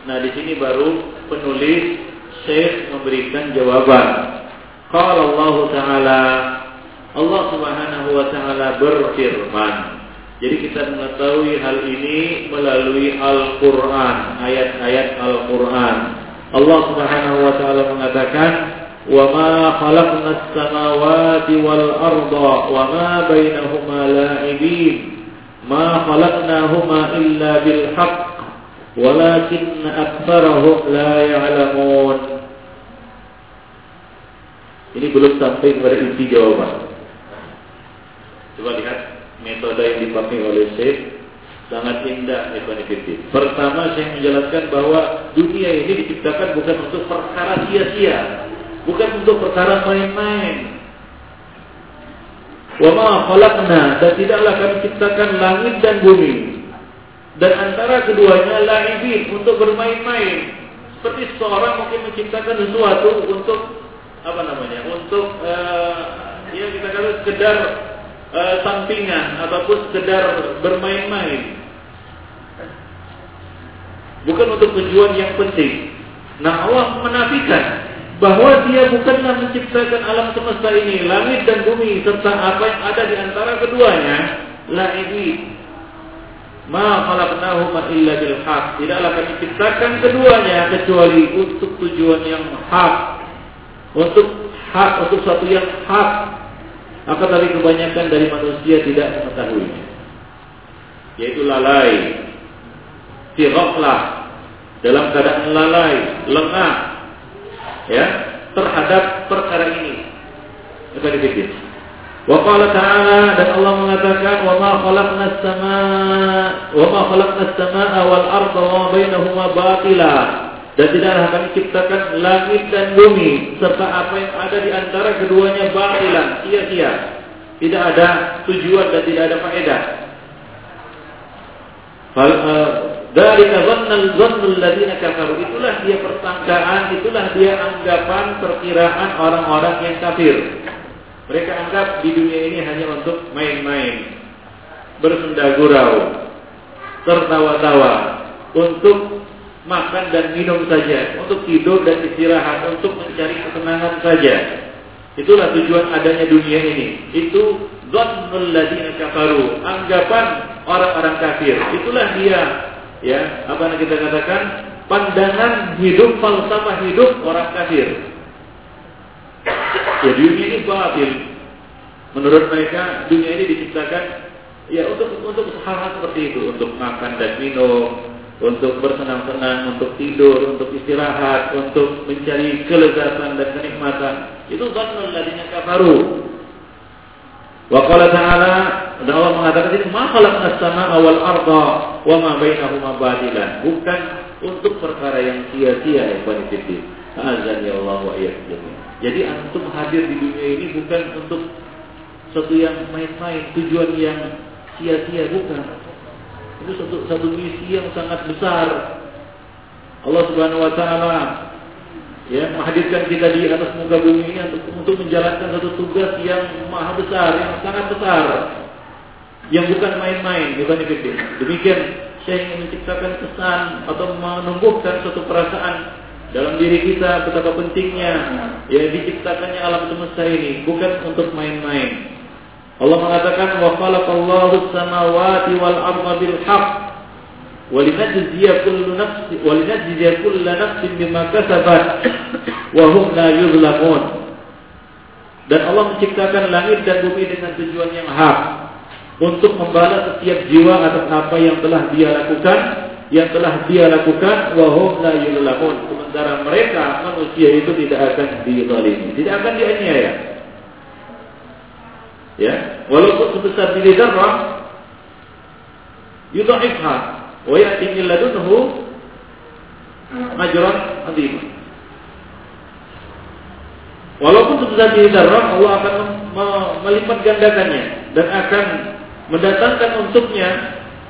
Nah, di sini baru penulis Syekh memberikan jawaban. Kalau Allah Taala Allah Subhanahu wa taala berfirman. Jadi kita mengetahui hal ini melalui Al-Qur'an, ayat-ayat Al-Qur'an. Allah Subhanahu wa taala mengatakan وما خلقنا السماوات والأرض وما بينهما لاعبين ما خلقناهما إلا بالحق ولكن أكثرهم لا يعلمون Ini belum sampai kepada inti jawaban. Coba lihat metode yang dipakai oleh Syekh sangat indah Ibn Pertama saya menjelaskan bahwa dunia ini diciptakan bukan untuk perkara sia-sia, bukan untuk perkara main-main. Wa ma khalaqna dan tidaklah kami ciptakan langit dan bumi. Dan antara keduanya laibin untuk bermain-main. Seperti seorang mungkin menciptakan sesuatu untuk apa namanya? Untuk uh, ya kita katakan sekedar uh, sampingan ataupun sekedar bermain-main. Bukan untuk tujuan yang penting. Nah Allah menafikan bahwa dia bukanlah menciptakan alam semesta ini, langit dan bumi serta apa yang ada di antara keduanya, la ini ma khalaqnahuma illa bil haq. Tidaklah kami ciptakan keduanya kecuali untuk tujuan yang hak. Untuk hak, untuk satu yang hak. Akan tapi kebanyakan dari manusia tidak mengetahuinya. Yaitu lalai, firaqlah, dalam keadaan lalai, lengah, ya terhadap perkara ini. Kita dipikir. Wa qala ta'ala dan Allah mengatakan wa ma khalaqna as-samaa wa ma khalaqna as-samaa wal arda wa ma bainahuma batila dan tidaklah kami ciptakan langit dan bumi serta apa yang ada di antara keduanya batilan sia-sia tidak ada tujuan dan tidak ada faedah dari dhannal dhannul ladina kafaru itulah dia persangkaan, itulah dia anggapan perkiraan orang-orang yang kafir. Mereka anggap di dunia ini hanya untuk main-main, bersenda gurau, tertawa-tawa, untuk makan dan minum saja, untuk tidur dan istirahat, untuk mencari kesenangan saja. Itulah tujuan adanya dunia ini. Itu dhannul ladina kafaru, anggapan orang-orang kafir. Itulah dia ya apa yang kita katakan? Pandangan hidup falsafah hidup orang kafir. Ya dunia ini batil menurut mereka dunia ini diciptakan ya untuk untuk hal-hal seperti itu. Untuk makan dan minum untuk bersenang-senang untuk tidur untuk istirahat untuk mencari kelezatan dan kenikmatan. Itu zannul ladinya kafaru Wa qala ta'ala dan Allah mengatakan ini ma khalaqna as-samaa'a wal arda wa ma bainahuma. Bukan untuk perkara yang sia-sia ya Fanifidin. Azan ya Allah wa Jadi antum hadir di dunia ini bukan untuk sesuatu yang main-main, tujuan yang sia-sia bukan. Itu satu satu misi yang sangat besar. Allah Subhanahu wa taala ya menghadirkan kita di atas muka bumi ini untuk, menjalankan satu tugas yang maha besar, yang sangat besar, yang bukan main-main, bukan itu. Demikian saya ingin menciptakan kesan atau menumbuhkan suatu perasaan dalam diri kita betapa pentingnya ya diciptakannya alam semesta ini bukan untuk main-main. Allah mengatakan wa khalaqallahu samawati wal arda bil haqq walinajziya kullu nafsin walinajziya kullu nafsin bima kasabat wa la dan Allah menciptakan langit dan bumi dengan tujuan yang hak untuk membalas setiap jiwa atas apa yang telah dia lakukan yang telah dia lakukan wahum la yulamun. sementara mereka manusia itu tidak akan dizalimi tidak akan dianiaya. Ya walaupun sebesar diri darah yudha'ifha wa ya'ti min ladunhu ajran. Walaupun sebesar darah Allah akan melipat gandakannya dan akan mendatangkan untuknya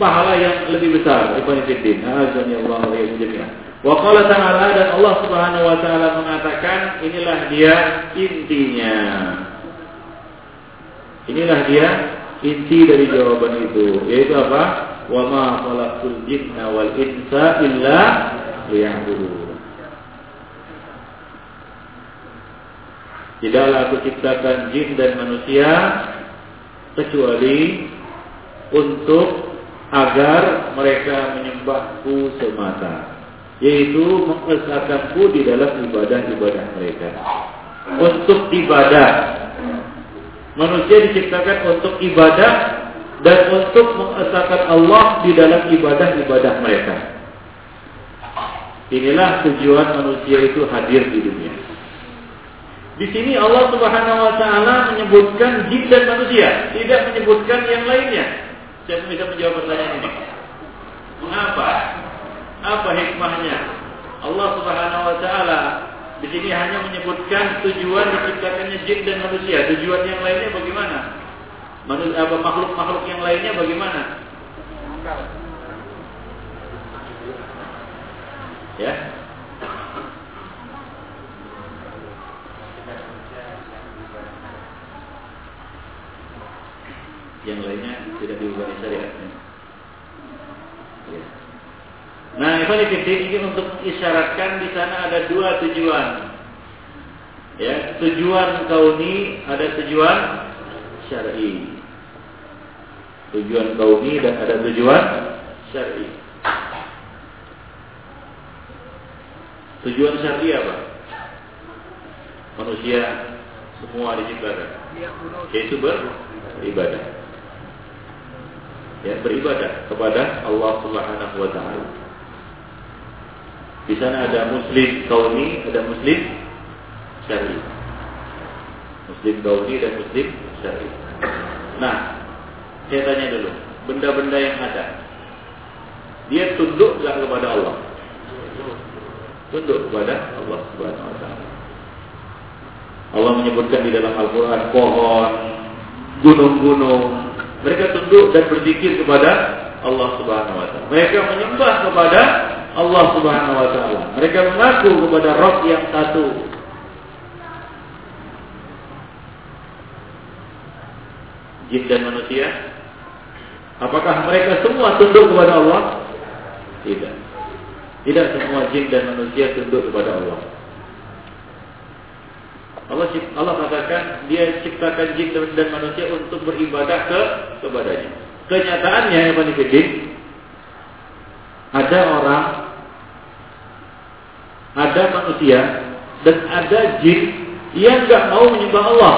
pahala yang lebih besar. Fiddin. Azani Allah wa jami'an. Wa qala ta'ala dan Allah Subhanahu wa taala mengatakan inilah dia intinya. Inilah dia inti dari jawaban itu, yaitu apa? Wa ma khalaqtul jinna wal insa. Tidaklah aku ciptakan jin dan manusia kecuali untuk agar mereka menyembahku semata yaitu mengesahkanku di dalam ibadah-ibadah mereka. Untuk ibadah. Manusia diciptakan untuk ibadah dan untuk mengesahkan Allah di dalam ibadah-ibadah mereka. Inilah tujuan manusia itu hadir di dunia. Di sini Allah Subhanahu wa taala menyebutkan jin dan manusia, tidak menyebutkan yang lainnya. Saya bisa menjawab pertanyaan ini. Mengapa? Apa hikmahnya? Allah Subhanahu wa taala di sini hanya menyebutkan tujuan diciptakannya jin dan manusia. Tujuan yang lainnya bagaimana? Manusia apa makhluk-makhluk yang lainnya bagaimana? Ya. Yang lainnya tidak diubah syariatnya. Ya. Nah, Ikhwanifidin ini untuk isyaratkan di sana ada dua tujuan. Ya, tujuan kauni ada tujuan syar'i. Tujuan kauni dan ada tujuan syar'i. Tujuan syar'i apa? Manusia semua diciptakan. Yaitu beribadah. Ya, beribadah kepada Allah Subhanahu wa taala. Di sana ada muslim kauni, ada muslim syar'i. Muslim kauni dan muslim syar'i. Nah, saya tanya dulu, benda-benda yang ada, dia tunduk nggak kepada Allah? Tunduk kepada Allah Subhanahu Wa Taala. Allah menyebutkan di dalam Al-Quran pohon, gunung-gunung, mereka tunduk dan berzikir kepada Allah Subhanahu Wa Taala. Mereka menyembah kepada Allah Subhanahu wa taala. Mereka mengaku kepada Rabb yang satu. Jin dan manusia Apakah mereka semua tunduk kepada Allah? Tidak. Tidak semua jin dan manusia tunduk kepada Allah. Allah Allah katakan dia ciptakan jin dan manusia untuk beribadah ke kepadanya. Kenyataannya yang paling ada orang, ada manusia, dan ada jin yang nggak mau menyembah Allah.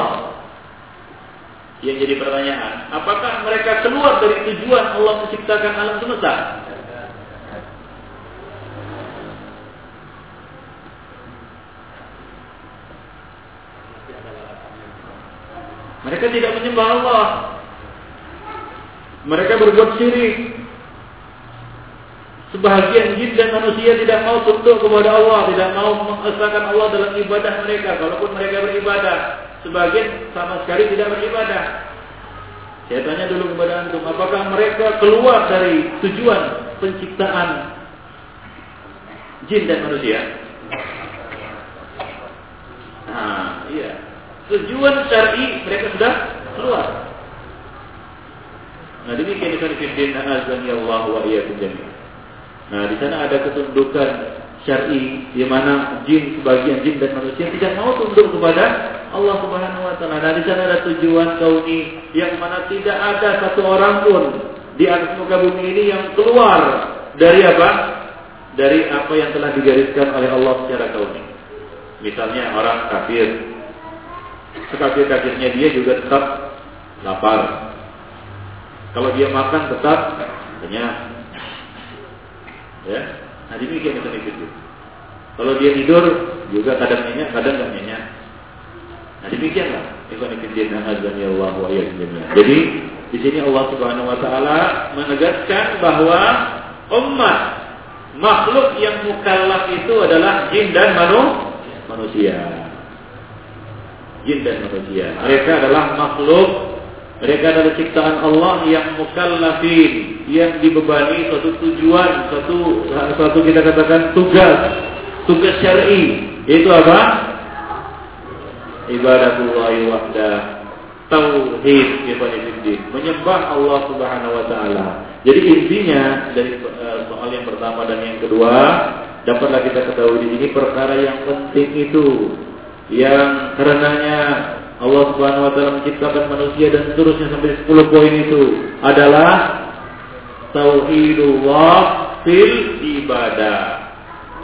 Yang jadi pertanyaan, apakah mereka keluar dari tujuan Allah menciptakan alam semesta? Mereka tidak menyembah Allah. Mereka berbuat syirik. Sebahagian jin dan manusia tidak mau tunduk kepada Allah, tidak mau mengesahkan Allah dalam ibadah mereka. Kalaupun mereka beribadah, sebagian sama sekali tidak beribadah. Saya tanya dulu kepada antum, apakah mereka keluar dari tujuan penciptaan jin dan manusia? Nah, iya. Tujuan syar'i mereka sudah keluar. Nah, demikian ikan fiddin azan ya Allah wa iyyakum jami'an. Nah, di sana ada ketundukan syar'i di mana jin sebagian jin dan manusia tidak mau tunduk kepada Allah Subhanahu wa taala. Di sana ada tujuan kauni yang mana tidak ada satu orang pun di atas muka bumi ini yang keluar dari apa? Dari apa yang telah digariskan oleh Allah secara kauni. Misalnya orang kafir. Sekafir-kafirnya dia juga tetap lapar. Kalau dia makan tetap kenyang. Ya, nah demikian itu. Kalau dia tidur juga kadang nyenyak, kadang nggak nyenyak. Nah demikianlah. Jadi Di sini Allah Subhanahu wa taala menegaskan bahwa umat makhluk yang mukallaf itu adalah jin dan manusia. Jin dan manusia. Mereka adalah makhluk mereka adalah ciptaan Allah yang mukallafin, yang dibebani suatu tujuan, suatu suatu kita katakan tugas, tugas syar'i, yaitu apa? Ibadatullah wahdah, tauhid ibadatillah, menyembah Allah Subhanahu wa taala. Jadi intinya dari eh, soal yang pertama dan yang kedua, dapatlah kita ketahui di sini perkara yang penting itu yang karenanya Allah Subhanahu wa taala menciptakan manusia dan seterusnya sampai 10 poin itu adalah tauhidullah fil ibadah.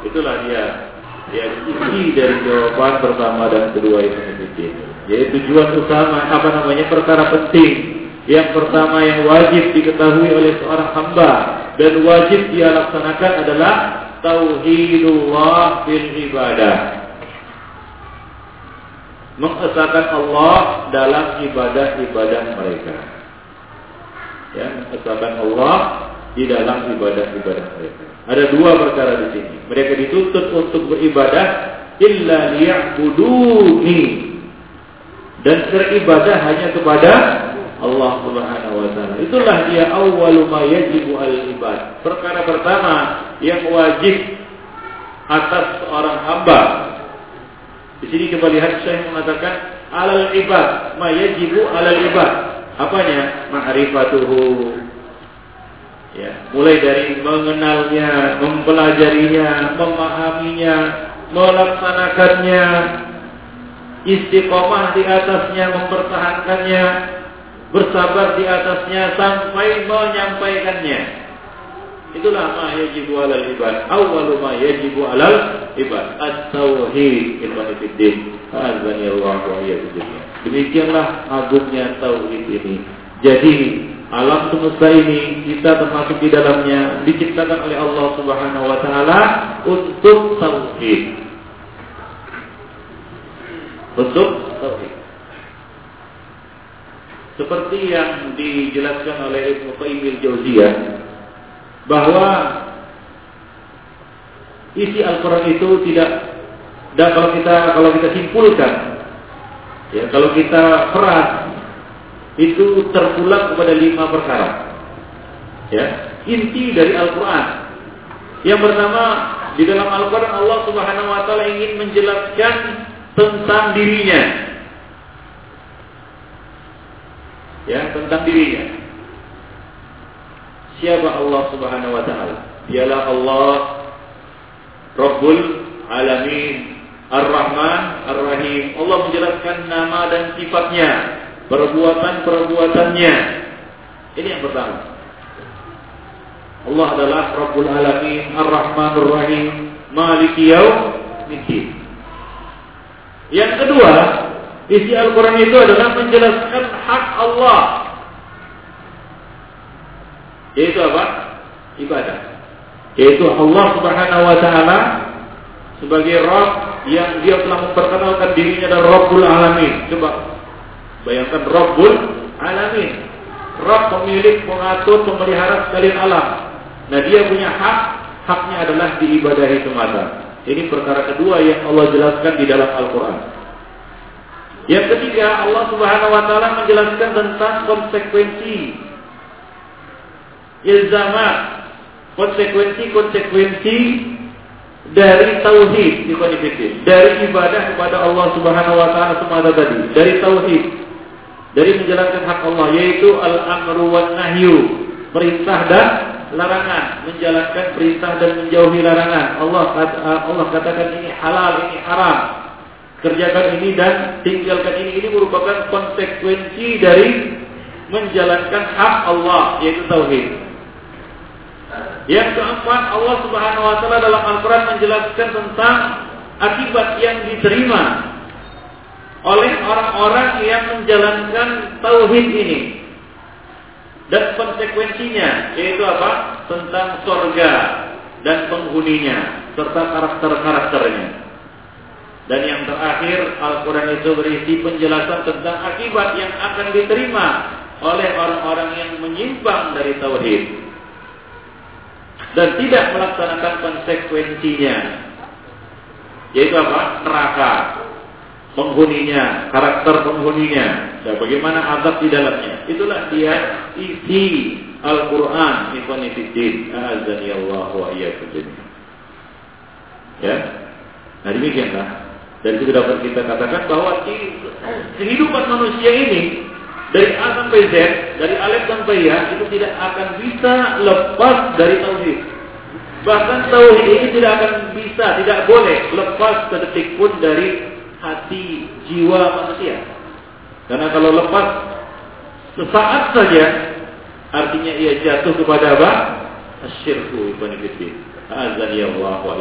Itulah dia ya isi dari jawaban pertama dan kedua itu Jadi tujuan utama apa namanya perkara penting. Yang pertama yang wajib diketahui oleh seorang hamba dan wajib dia laksanakan adalah tauhidullah fil ibadah mengesahkan Allah dalam ibadah-ibadah mereka. Ya, mengesahkan Allah di dalam ibadah-ibadah mereka. Ada dua perkara di sini. Mereka dituntut untuk beribadah illa liya'buduni dan beribadah hanya kepada Allah Subhanahu wa taala. Itulah dia awwalu ma yajibu al ibad. Perkara pertama yang wajib atas seorang hamba di sini kita lihat saya mengatakan alal ibad, ma yajibu alal ibad. Apanya? Ma'rifatuhu. Ya, mulai dari mengenalnya, mempelajarinya, memahaminya, melaksanakannya, istiqomah di atasnya, mempertahankannya, bersabar di atasnya sampai menyampaikannya. Itulah ma yajibu alal ibad. Awwalu ma yajibu alal ibad. At-tauhid Allah wa Demikianlah agungnya tauhid ini. Jadi alam semesta ini kita termasuk di dalamnya diciptakan oleh Allah Subhanahu wa taala untuk tauhid. Untuk tauhid. Seperti yang dijelaskan oleh Ibnu Qayyim al-Jauziyah bahwa isi Al-Quran itu tidak dan kalau kita kalau kita simpulkan ya kalau kita peras itu terpulang kepada lima perkara. Ya. Inti dari Al-Quran. Yang pertama di dalam Al-Quran Allah Subhanahu Wa Taala ingin menjelaskan tentang dirinya. Ya tentang dirinya. Siapa Allah Subhanahu wa taala? Dialah Allah Rabbul Alamin Ar-Rahman Ar-Rahim. Allah menjelaskan nama dan sifatnya, perbuatan-perbuatannya. Ini yang pertama. Allah adalah Rabbul Alamin Ar-Rahman Ar-Rahim Maliki Yaumiddin. Yang kedua, isi Al-Quran itu adalah menjelaskan hak Allah yaitu apa? Ibadah. Yaitu Allah Subhanahu wa taala sebagai Rabb yang dia telah memperkenalkan dirinya adalah Rabbul Alamin. Coba bayangkan Rabbul Alamin. Rabb pemilik, mengatur, pemelihara sekalian alam. Nah dia punya hak, haknya adalah diibadahi semata. Ini perkara kedua yang Allah jelaskan di dalam Al-Quran. Yang ketiga, Allah Subhanahu wa taala menjelaskan tentang konsekuensi ilzamat konsekuensi-konsekuensi dari tauhid dari ibadah kepada Allah Subhanahu wa taala semata tadi dari tauhid dari menjalankan hak Allah yaitu al-amru wan nahyu perintah dan larangan. Menjalankan perintah dan menjauhi larangan. Allah Allah katakan ini halal ini haram. Kerjakan ini dan tinggalkan ini. Ini merupakan konsekuensi dari menjalankan hak Allah yaitu tauhid. Yang keempat, Allah Subhanahu wa taala dalam Al-Qur'an menjelaskan tentang akibat yang diterima oleh orang-orang yang menjalankan tauhid ini. Dan konsekuensinya yaitu apa? Tentang surga dan penghuninya serta karakter-karakternya. Dan yang terakhir Al-Quran itu berisi penjelasan tentang akibat yang akan diterima oleh orang-orang yang menyimpang dari tauhid dan tidak melaksanakan konsekuensinya yaitu apa? neraka penghuninya, karakter penghuninya dan bagaimana azab di dalamnya. Itulah dia isi Al-Qur'an ikhwan fillah azani Allah wa Ya. Nah demikianlah. Dan itu dapat kita katakan bahwa kehidupan manusia ini dari A sampai Z, dari Alif sampai Ya itu tidak akan bisa lepas dari tauhid. Bahkan tauhid ini tidak akan bisa, tidak boleh lepas sedetik pun dari hati jiwa manusia. Karena kalau lepas sesaat saja, artinya ia jatuh kepada apa? Asyirku ibn Azan ya Allah wa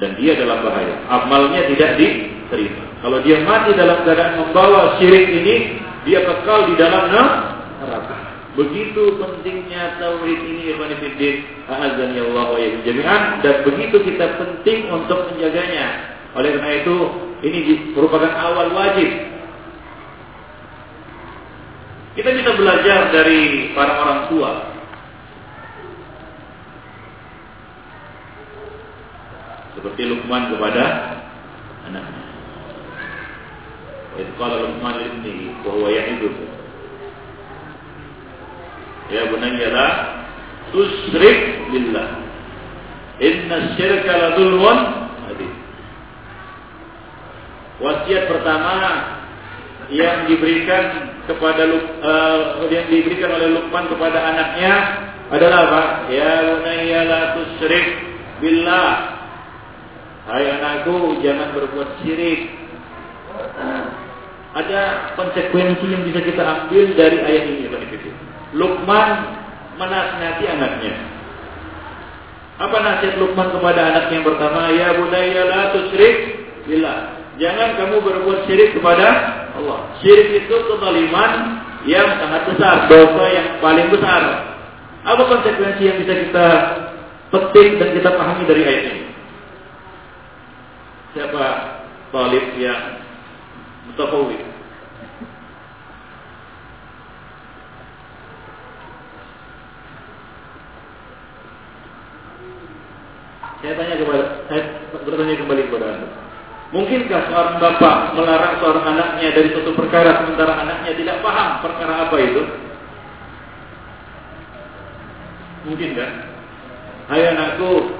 dan dia dalam bahaya. Amalnya tidak diterima. Kalau dia mati dalam keadaan membawa syirik ini, dia kekal di dalam neraka. Begitu pentingnya tauhid ini Ibn Fiddin Azan ya Allah wa dan begitu kita penting untuk menjaganya. Oleh karena itu, ini merupakan awal wajib. Kita bisa belajar dari para orang tua Seperti Luqman kepada anaknya. Itu kalau Luqman ini bahwa yang itu Ya bunayya la tusrik billah. Inna syirka la Wasiat pertama yang diberikan kepada uh, yang diberikan oleh Luqman kepada anaknya adalah apa? Ya bunayya la tusrik billah. Hai anakku, jangan berbuat syirik. Ada konsekuensi yang bisa kita ambil dari ayat ini, Pak Lukman menasihati anaknya. Apa nasihat Lukman kepada anaknya yang pertama? Ya bunayya la tusyrik billah. Jangan kamu berbuat syirik kepada Allah. Syirik itu kezaliman yang sangat besar, dosa yang paling besar. Apa konsekuensi yang bisa kita petik dan kita pahami dari ayat ini? siapa talib yang mutafawid Saya tanya kepada saya bertanya kembali kepada Anda. Mungkinkah seorang bapak melarang seorang anaknya dari suatu perkara sementara anaknya tidak paham perkara apa itu? Mungkin kan? Hai anakku,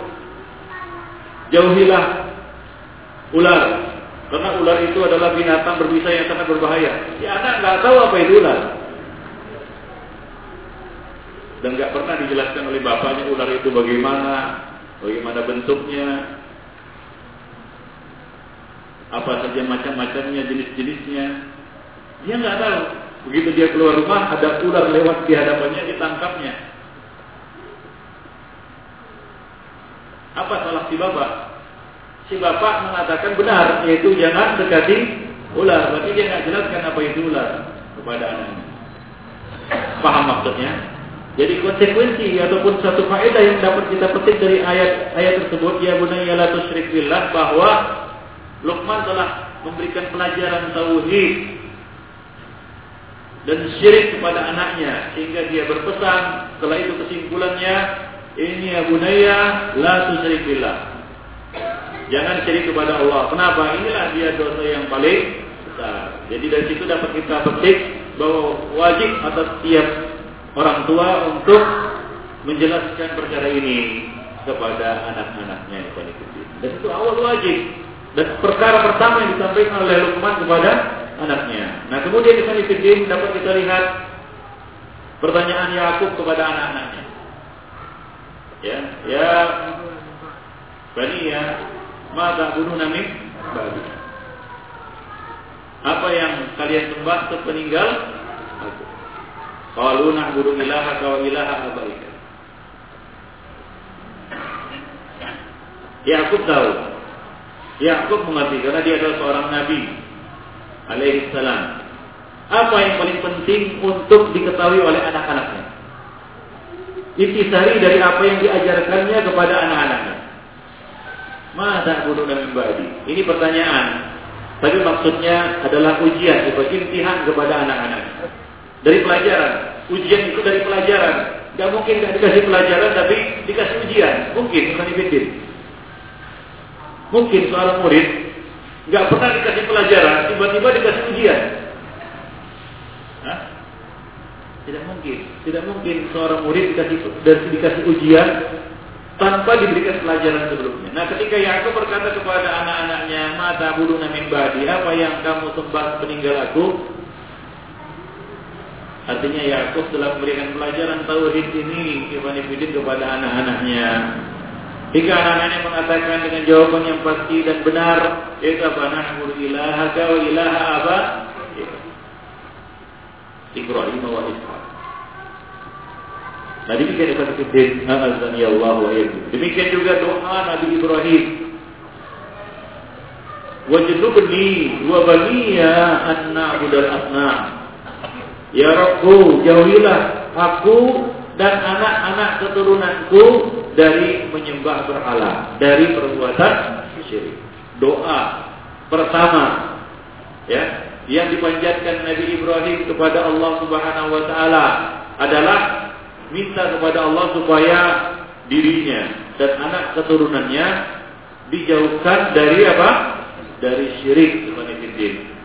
jauhilah ular. Karena ular itu adalah binatang berbisa yang sangat berbahaya. Si anak nggak tahu apa itu ular. Dan nggak pernah dijelaskan oleh bapaknya ular itu bagaimana, bagaimana bentuknya, apa saja macam-macamnya, jenis-jenisnya. Dia nggak tahu. Begitu dia keluar rumah, ada ular lewat di hadapannya, ditangkapnya. Apa salah si bapak? si bapak mengatakan benar, yaitu jangan dekati ular. Berarti dia nggak jelaskan apa itu ular kepada anaknya. Paham maksudnya? Jadi konsekuensi ataupun satu faedah yang dapat kita petik dari ayat-ayat tersebut ya bunayya la tusyrik billah bahwa Luqman telah memberikan pelajaran tauhid dan syirik kepada anaknya sehingga dia berpesan setelah itu kesimpulannya ini ya bunayya la tusyrik billah Jangan syirik kepada Allah. Kenapa? Inilah dia dosa yang paling besar. Jadi dari situ dapat kita petik bahwa wajib atas setiap orang tua untuk menjelaskan perkara ini kepada anak-anaknya Dan itu awal wajib. Dan perkara pertama yang disampaikan oleh Luqman kepada anaknya. Nah kemudian di sini dapat kita lihat pertanyaan Yakub kepada anak-anaknya. Ya, ya, Bani ya, Maka ta'buduna min ba'di? Apa yang kalian sembah sepeninggal aku? Qalu na'budu ilahaka wa ilaha abaika. Yakub tahu. Yakub mengerti karena dia adalah seorang nabi alaihi salam. Apa yang paling penting untuk diketahui oleh anak-anaknya? Intisari dari apa yang diajarkannya kepada anak-anaknya. Masa bunuh dan ba'di? Ini pertanyaan. Tapi maksudnya adalah ujian, itu imtihan kepada anak-anak. Dari pelajaran. Ujian itu dari pelajaran. Gak mungkin gak dikasih pelajaran tapi dikasih ujian. Mungkin, Ikhwanifidin. Mungkin seorang murid gak pernah dikasih pelajaran, tiba-tiba dikasih ujian. Hah? Tidak mungkin. Tidak mungkin seorang murid dikasih dikasih ujian tanpa diberikan pelajaran sebelumnya. Nah, ketika Yakub berkata kepada anak-anaknya, "Mata bulu namin badi, apa yang kamu sembah peninggal aku?" Artinya Yakub telah memberikan pelajaran tauhid ini Ibn kepada anak-anaknya. Jika anak-anaknya mengatakan dengan jawaban yang pasti dan benar, itu apa? Nahmur ilaha wa ilaha apa? Ibrahim wa Ishaq. Nah demikian Ibn Fiddin Azani Allah wa Demikian juga doa Nabi Ibrahim Wajnubni wa baniya an na'budal asnam Ya Rabbu jauhilah aku dan anak-anak keturunanku dari menyembah berhala, dari perbuatan syirik. Doa pertama ya yang dipanjatkan Nabi Ibrahim kepada Allah Subhanahu wa taala adalah minta kepada Allah supaya dirinya dan anak keturunannya dijauhkan dari apa? Dari syirik Ibn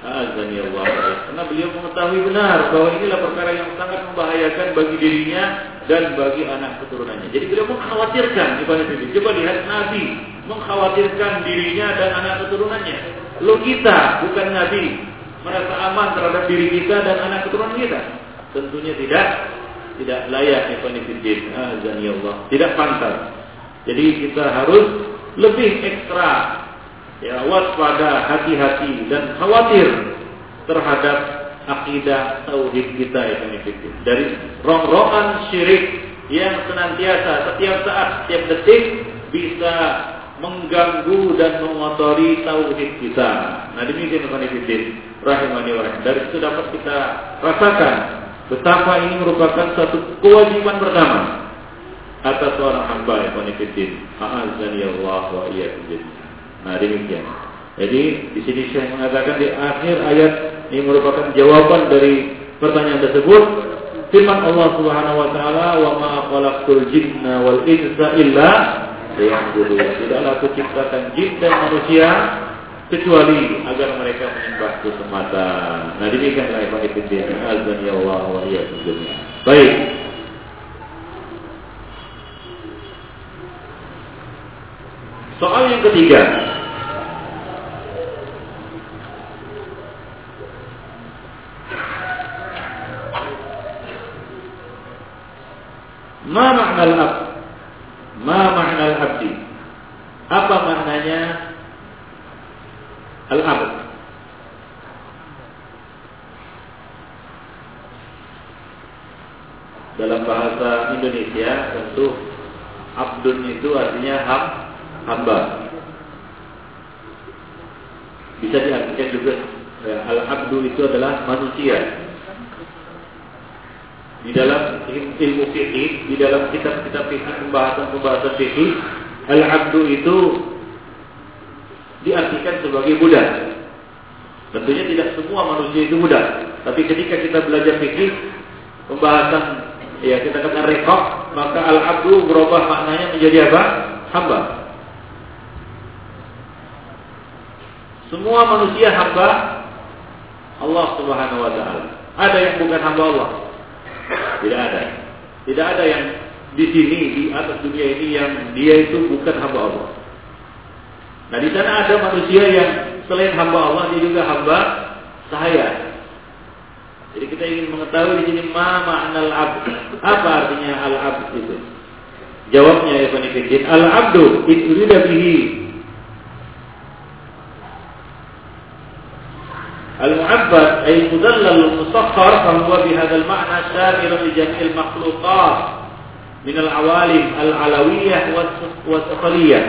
Azani Allah. Karena beliau mengetahui benar bahwa inilah perkara yang sangat membahayakan bagi dirinya dan bagi anak keturunannya. Jadi beliau mengkhawatirkan Ibn Fiddin. Coba lihat Nabi mengkhawatirkan dirinya dan anak keturunannya. Lo kita bukan Nabi merasa aman terhadap diri kita dan anak keturunan kita. Tentunya tidak tidak layak ikhwanifiddin azan ya Allah tidak pantas jadi kita harus lebih ekstra ya waspada hati-hati dan khawatir terhadap akidah tauhid kita ikhwanifiddin dari rongrongan syirik yang senantiasa setiap saat setiap detik bisa mengganggu dan mengotori tauhid kita. Nah demikian ikhwanifiddin rahimani wa Dari situ dapat kita rasakan Betapa ini merupakan satu kewajiban pertama atas seorang hamba yang konfidin. A'azani Allah wa iyyakum Nah demikian. Jadi di sini saya mengatakan di akhir ayat ini merupakan jawaban dari pertanyaan tersebut. Firman Allah Subhanahu wa taala, "Wa ma khalaqtul jinna wal insa illa liya'budun." Tidaklah aku ciptakan jin dan manusia kecuali agar mereka menyembahku semata. Nah demikianlah Ibn Fiddin. Azan ya Allah wa. Baik. Soal yang ketiga. Ma makna al-abd? Ma makna al-abdi? Apa maknanya al-abd. Dalam bahasa Indonesia tentu abdun itu artinya ham, hamba. Bisa diartikan juga ya, al-abdu itu adalah manusia. Di dalam ilmu fikih, di dalam kitab-kitab fikih pembahasan-pembahasan fikih, al-abdu itu diartikan sebagai budak. Tentunya tidak semua manusia itu budak. Tapi ketika kita belajar fikih, pembahasan ya kita katakan rekok, maka al-abdu berubah maknanya menjadi apa? Hamba. Semua manusia hamba Allah Subhanahu wa taala. Ada yang bukan hamba Allah? Tidak ada. Tidak ada yang di sini di atas dunia ini yang dia itu bukan hamba Allah. Nah di sana ada manusia yang selain hamba Allah dia juga hamba sahaya. Jadi kita ingin mengetahui di sini ma al abd. Apa artinya al abd itu? Jawabnya ya Fanifidin. Al abdu itu bihi المعبد أي المدلل المسخر فهو بهذا المعنى شامل لجميع المخلوقات من العوالم العلوية والسفلية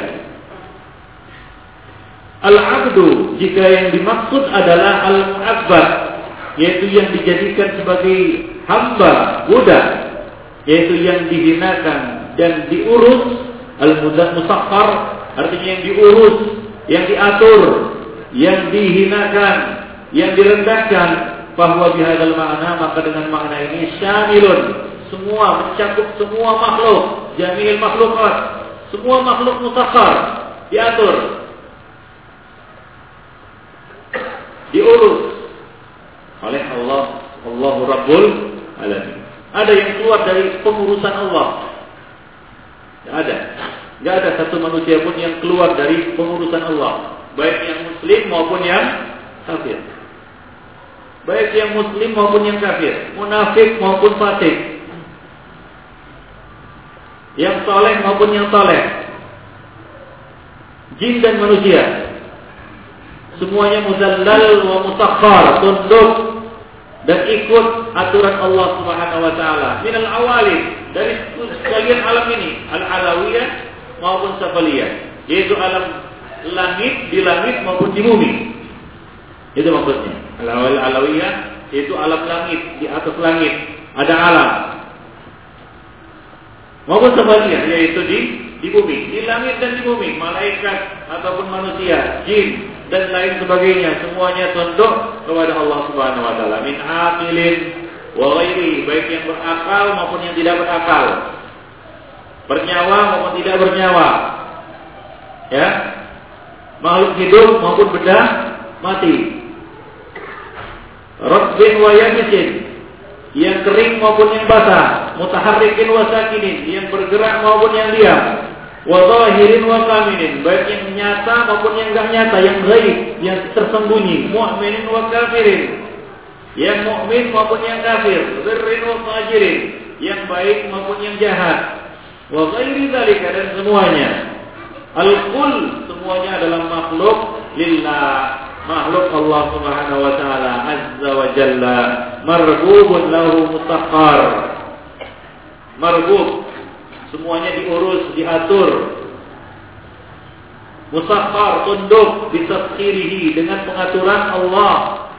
Al-abdu jika yang dimaksud adalah al-mu'abbad yaitu yang dijadikan sebagai hamba budak yaitu yang dihinakan dan diurus al-mudak musakhar artinya yang diurus yang diatur yang dihinakan yang direndahkan bahwa bihadal makna maka dengan makna ini syamilun. Semua mencakup semua makhluk. Jamil makhlukat. Semua makhluk mutakhar diatur. Diurus. Oleh Allah. Allahu Rabbul Alamin. Ada yang keluar dari pengurusan Allah. Tidak ada. Tidak ada satu manusia pun yang keluar dari pengurusan Allah. Baik yang muslim maupun yang kafir. Baik yang muslim maupun yang kafir, munafik maupun fasik. Yang soleh maupun yang soleh. Jin dan manusia. Semuanya muzallal wa mutakhar, tunduk dan ikut aturan Allah Subhanahu wa taala. Minal awali dari sekalian alam ini, al-alawiyah maupun safaliyah, yaitu alam langit di langit maupun di bumi. Itu maksudnya. Al-awal alawiyah itu alam langit di atas langit ada alam. Maupun sebaliknya yaitu di di bumi, di langit dan di bumi, malaikat ataupun manusia, jin dan lain sebagainya semuanya tunduk kepada Allah Subhanahu wa taala min aqilin wa ghairi baik yang berakal maupun yang tidak berakal. Bernyawa maupun tidak bernyawa. Ya, makhluk hidup maupun benda mati. Rabbin wa yabisin yang kering maupun yang basah, mutaharrikin wa sakinin. Yang bergerak maupun yang diam. Wa zahirin wa kaminin, baik yang nyata maupun yang enggak nyata, yang gaib, yang tersembunyi, mu'minin wa kafirin. Yang mukmin maupun yang kafir, birrin wa fajirin, yang baik maupun yang jahat. Wa ghairi dzalika dan semuanya. Al-kul semuanya adalah makhluk. Lillah makhluk Allah Subhanahu wa taala azza wa jalla marbubun lahu mutaqqar marbub semuanya diurus diatur. Musakhar tunduk bitaskhirihi dengan pengaturan Allah.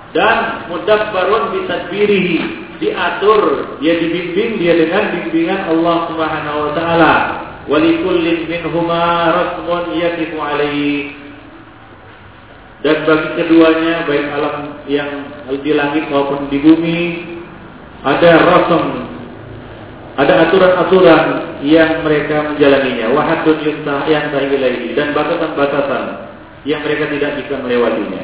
Dan mudabbarun bitadbirihi diatur dia dibimbing dia dengan bimbingan Allah Subhanahu wa taala. Walikullin minhuma rasmun yakifu alaihi dan bagi keduanya baik alam yang di langit maupun di bumi ada rasm ada aturan-aturan yang mereka menjalaninya. Wahadun yuntah yang tahilahi dan batasan-batasan yang mereka tidak bisa melewatinya.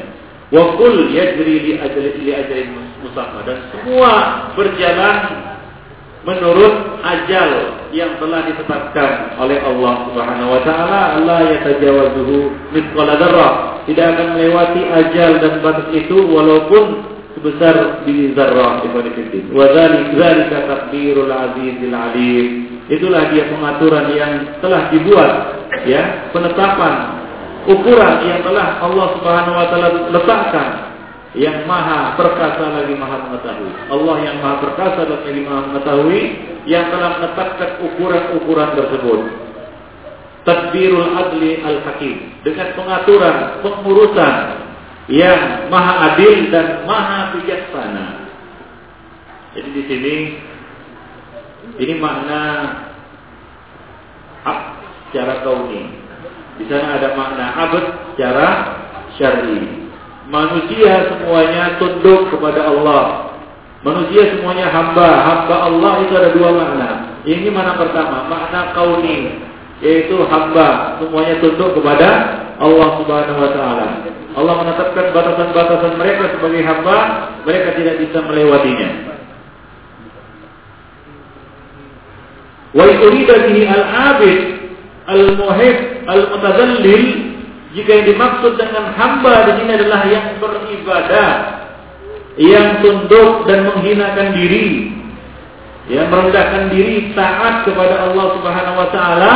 Wa kul yajri li ajli li dan semua berjalan menurut ajal yang telah ditetapkan oleh Allah Subhanahu wa taala Allah yatajawazuhu mithqala dzarrah. Tidak akan melewati ajal dan batas itu walaupun sebesar biji zarrah ibn fiddin wa dzalika takdirul azizil alim. Itulah dia pengaturan yang telah dibuat ya penetapan ukuran yang telah Allah Subhanahu wa taala letakkan yang maha perkasa lagi maha mengetahui. Allah yang maha perkasa dan lagi maha mengetahui yang telah menetapkan ukuran-ukuran tersebut. Tadbirul adli al-hakim dengan pengaturan, pengurusan yang maha adil dan maha bijaksana. Jadi di sini ini makna ab secara kauni. Di sana ada makna abad secara syar'i. Manusia semuanya tunduk kepada Allah. Manusia semuanya hamba. Hamba Allah itu ada dua makna. Ini mana pertama? Makna kauni. Yaitu hamba. Semuanya tunduk kepada Allah subhanahu wa ta'ala. Allah menetapkan batasan-batasan mereka sebagai hamba. Mereka tidak bisa melewatinya. Wa yurida al-abid al-muhib al-mutazallil jika yang dimaksud dengan hamba di sini adalah yang beribadah, yang tunduk dan menghinakan diri, yang merendahkan diri taat kepada Allah Subhanahu wa taala,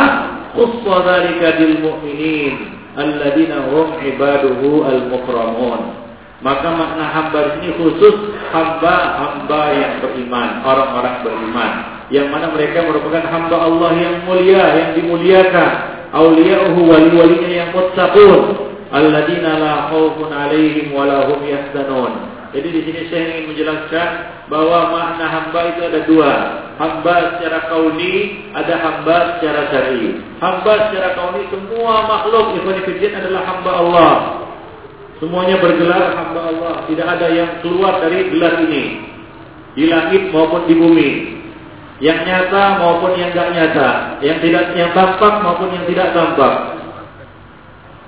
khuffa dzalika lil mu'minin alladzina hum ibaduhu al-mukramun. Maka makna hamba di sini khusus hamba-hamba yang beriman, orang-orang beriman, yang mana mereka merupakan hamba Allah yang mulia, yang dimuliakan, awliya'uhu wali-walinya yang muttaqun alladzina la khaufun 'alaihim wa la hum yahzanun. Jadi di sini saya ingin menjelaskan bahwa makna hamba itu ada dua. Hamba secara kauni, ada hamba secara syar'i. Hamba secara kauni semua makhluk ikhwan adalah hamba Allah. Semuanya bergelar hamba Allah. Tidak ada yang keluar dari gelar ini. Di langit maupun di bumi. Yang nyata maupun yang tidak nyata. Yang tidak yang tampak maupun yang tidak tampak.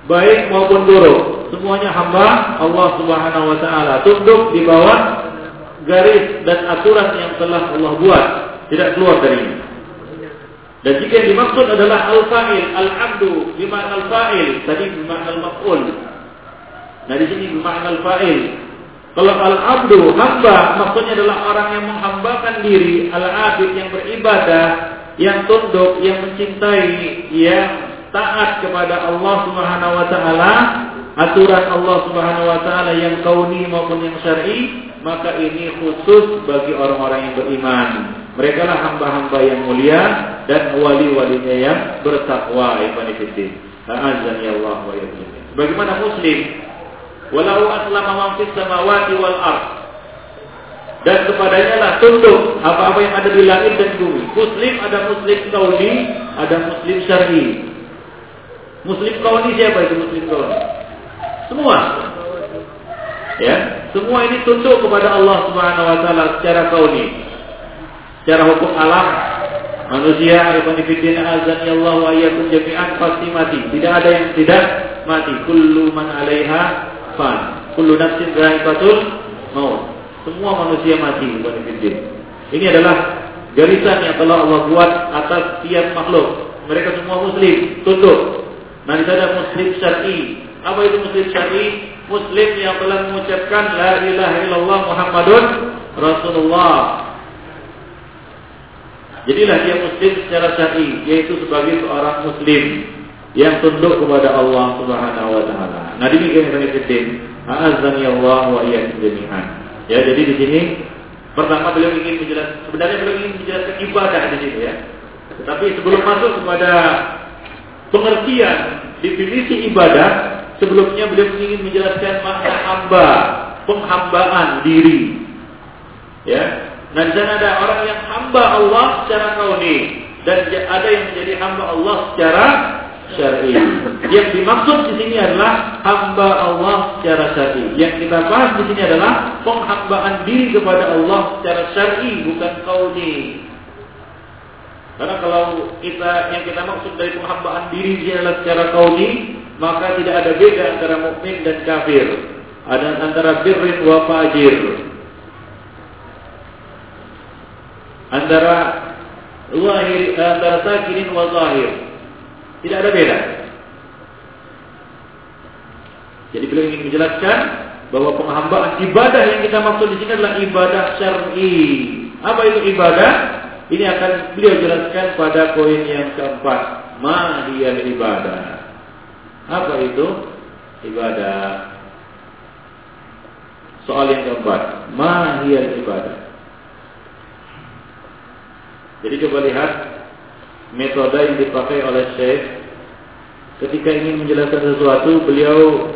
Baik maupun buruk. Semuanya hamba Allah Subhanahu wa taala. Tunduk di bawah garis dan aturan yang telah Allah buat. Tidak keluar dari ini. Dan jika yang dimaksud adalah al-fa'il, al-abdu, bima'na al-fa'il, tadi bima'na al-maf'ul. Nah di sini makna fa'il. Kalau al-abdu hamba maksudnya adalah orang yang menghambakan diri, al-abid yang beribadah, yang tunduk, yang mencintai, yang taat kepada Allah Subhanahu wa taala, aturan Allah Subhanahu wa taala yang kauni maupun yang syar'i, maka ini khusus bagi orang-orang yang beriman. Mereka lah hamba-hamba yang mulia dan wali-walinya yang bertakwa. Azan ya Allah wa Bagaimana muslim Walau aslama man fis samawati wal ard. Dan kepadanya lah tunduk apa-apa yang ada di langit dan bumi. Muslim ada muslim kauni, ada muslim syar'i. Muslim kauni siapa itu muslim kauni? Semua. Ya, semua ini tunduk kepada Allah Subhanahu wa taala secara kauni. Secara hukum alam manusia arifan azan Allah wa iyyakum jami'an pasti mati. Tidak ada yang tidak mati. Kullu man 'alaiha fan. Kullu nafsin dha'iqatul maut. Semua manusia mati Ini adalah garisan yang telah Allah buat atas tiap makhluk. Mereka semua muslim, tunduk. Nah, di sana muslim syar'i. Apa itu muslim syar'i? Muslim yang telah mengucapkan la ilaha illallah Muhammadun Rasulullah. Jadilah dia muslim secara syar'i, yaitu sebagai seorang muslim yang tunduk kepada Allah Subhanahu wa taala. Nah, demikian yang fitin. Azani Allah wa iyyakum jami'an. Ya, jadi di sini pertama beliau ingin menjelaskan sebenarnya beliau ingin menjelaskan ibadah di sini ya. Tetapi sebelum masuk kepada pengertian definisi ibadah, sebelumnya beliau ingin menjelaskan makna hamba, penghambaan diri. Ya. Nah, di sana ada orang yang hamba Allah secara kauni dan ada yang menjadi hamba Allah secara syar'i. Yang dimaksud di sini adalah hamba Allah secara syar'i. Yang kita bahas di sini adalah penghambaan diri kepada Allah secara syar'i bukan kauni. Karena kalau kita yang kita maksud dari penghambaan diri adalah secara kauni, maka tidak ada beda antara mukmin dan kafir. Ada antara birrin wa fajir. Antara lahir antara sakirin wa zahir. Tidak ada beda. Jadi beliau ingin menjelaskan bahwa penghambaan ibadah yang kita maksud di sini adalah ibadah syar'i. Apa itu ibadah? Ini akan beliau jelaskan pada poin yang keempat. Mahiyal ibadah. Apa itu? Ibadah. Soal yang keempat. Mahiyal ibadah. Jadi coba lihat metode yang dipakai oleh Syekh. Ketika ingin menjelaskan sesuatu beliau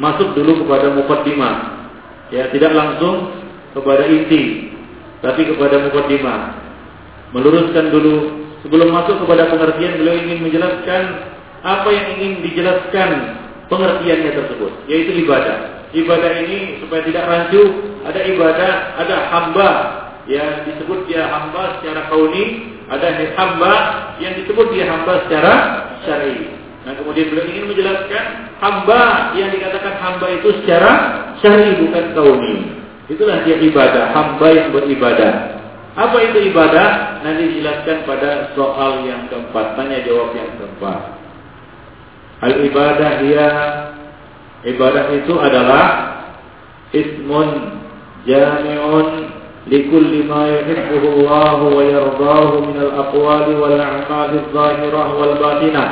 masuk dulu kepada mukaddimah ya tidak langsung kepada inti tapi kepada mukaddimah meluruskan dulu. Sebelum masuk kepada pengertian beliau ingin menjelaskan apa yang ingin dijelaskan pengertiannya tersebut yaitu ibadah. Ibadah ini supaya tidak rancu ada ibadah ada hamba. Yang disebut dia hamba secara kauni ada hamba yang disebut dia hamba secara syar'i. Nah kemudian beliau ingin menjelaskan hamba yang dikatakan hamba itu secara syar'i bukan kauni. Itulah dia ibadah, hamba yang beribadah. Apa itu ibadah? Nanti dijelaskan pada soal yang keempat, tanya jawab yang keempat. Al ibadah dia ibadah itu adalah ismun jami'un لكل ما يحبه الله ويرضاه من الأقوال والأعمال الظاهرة والباطنة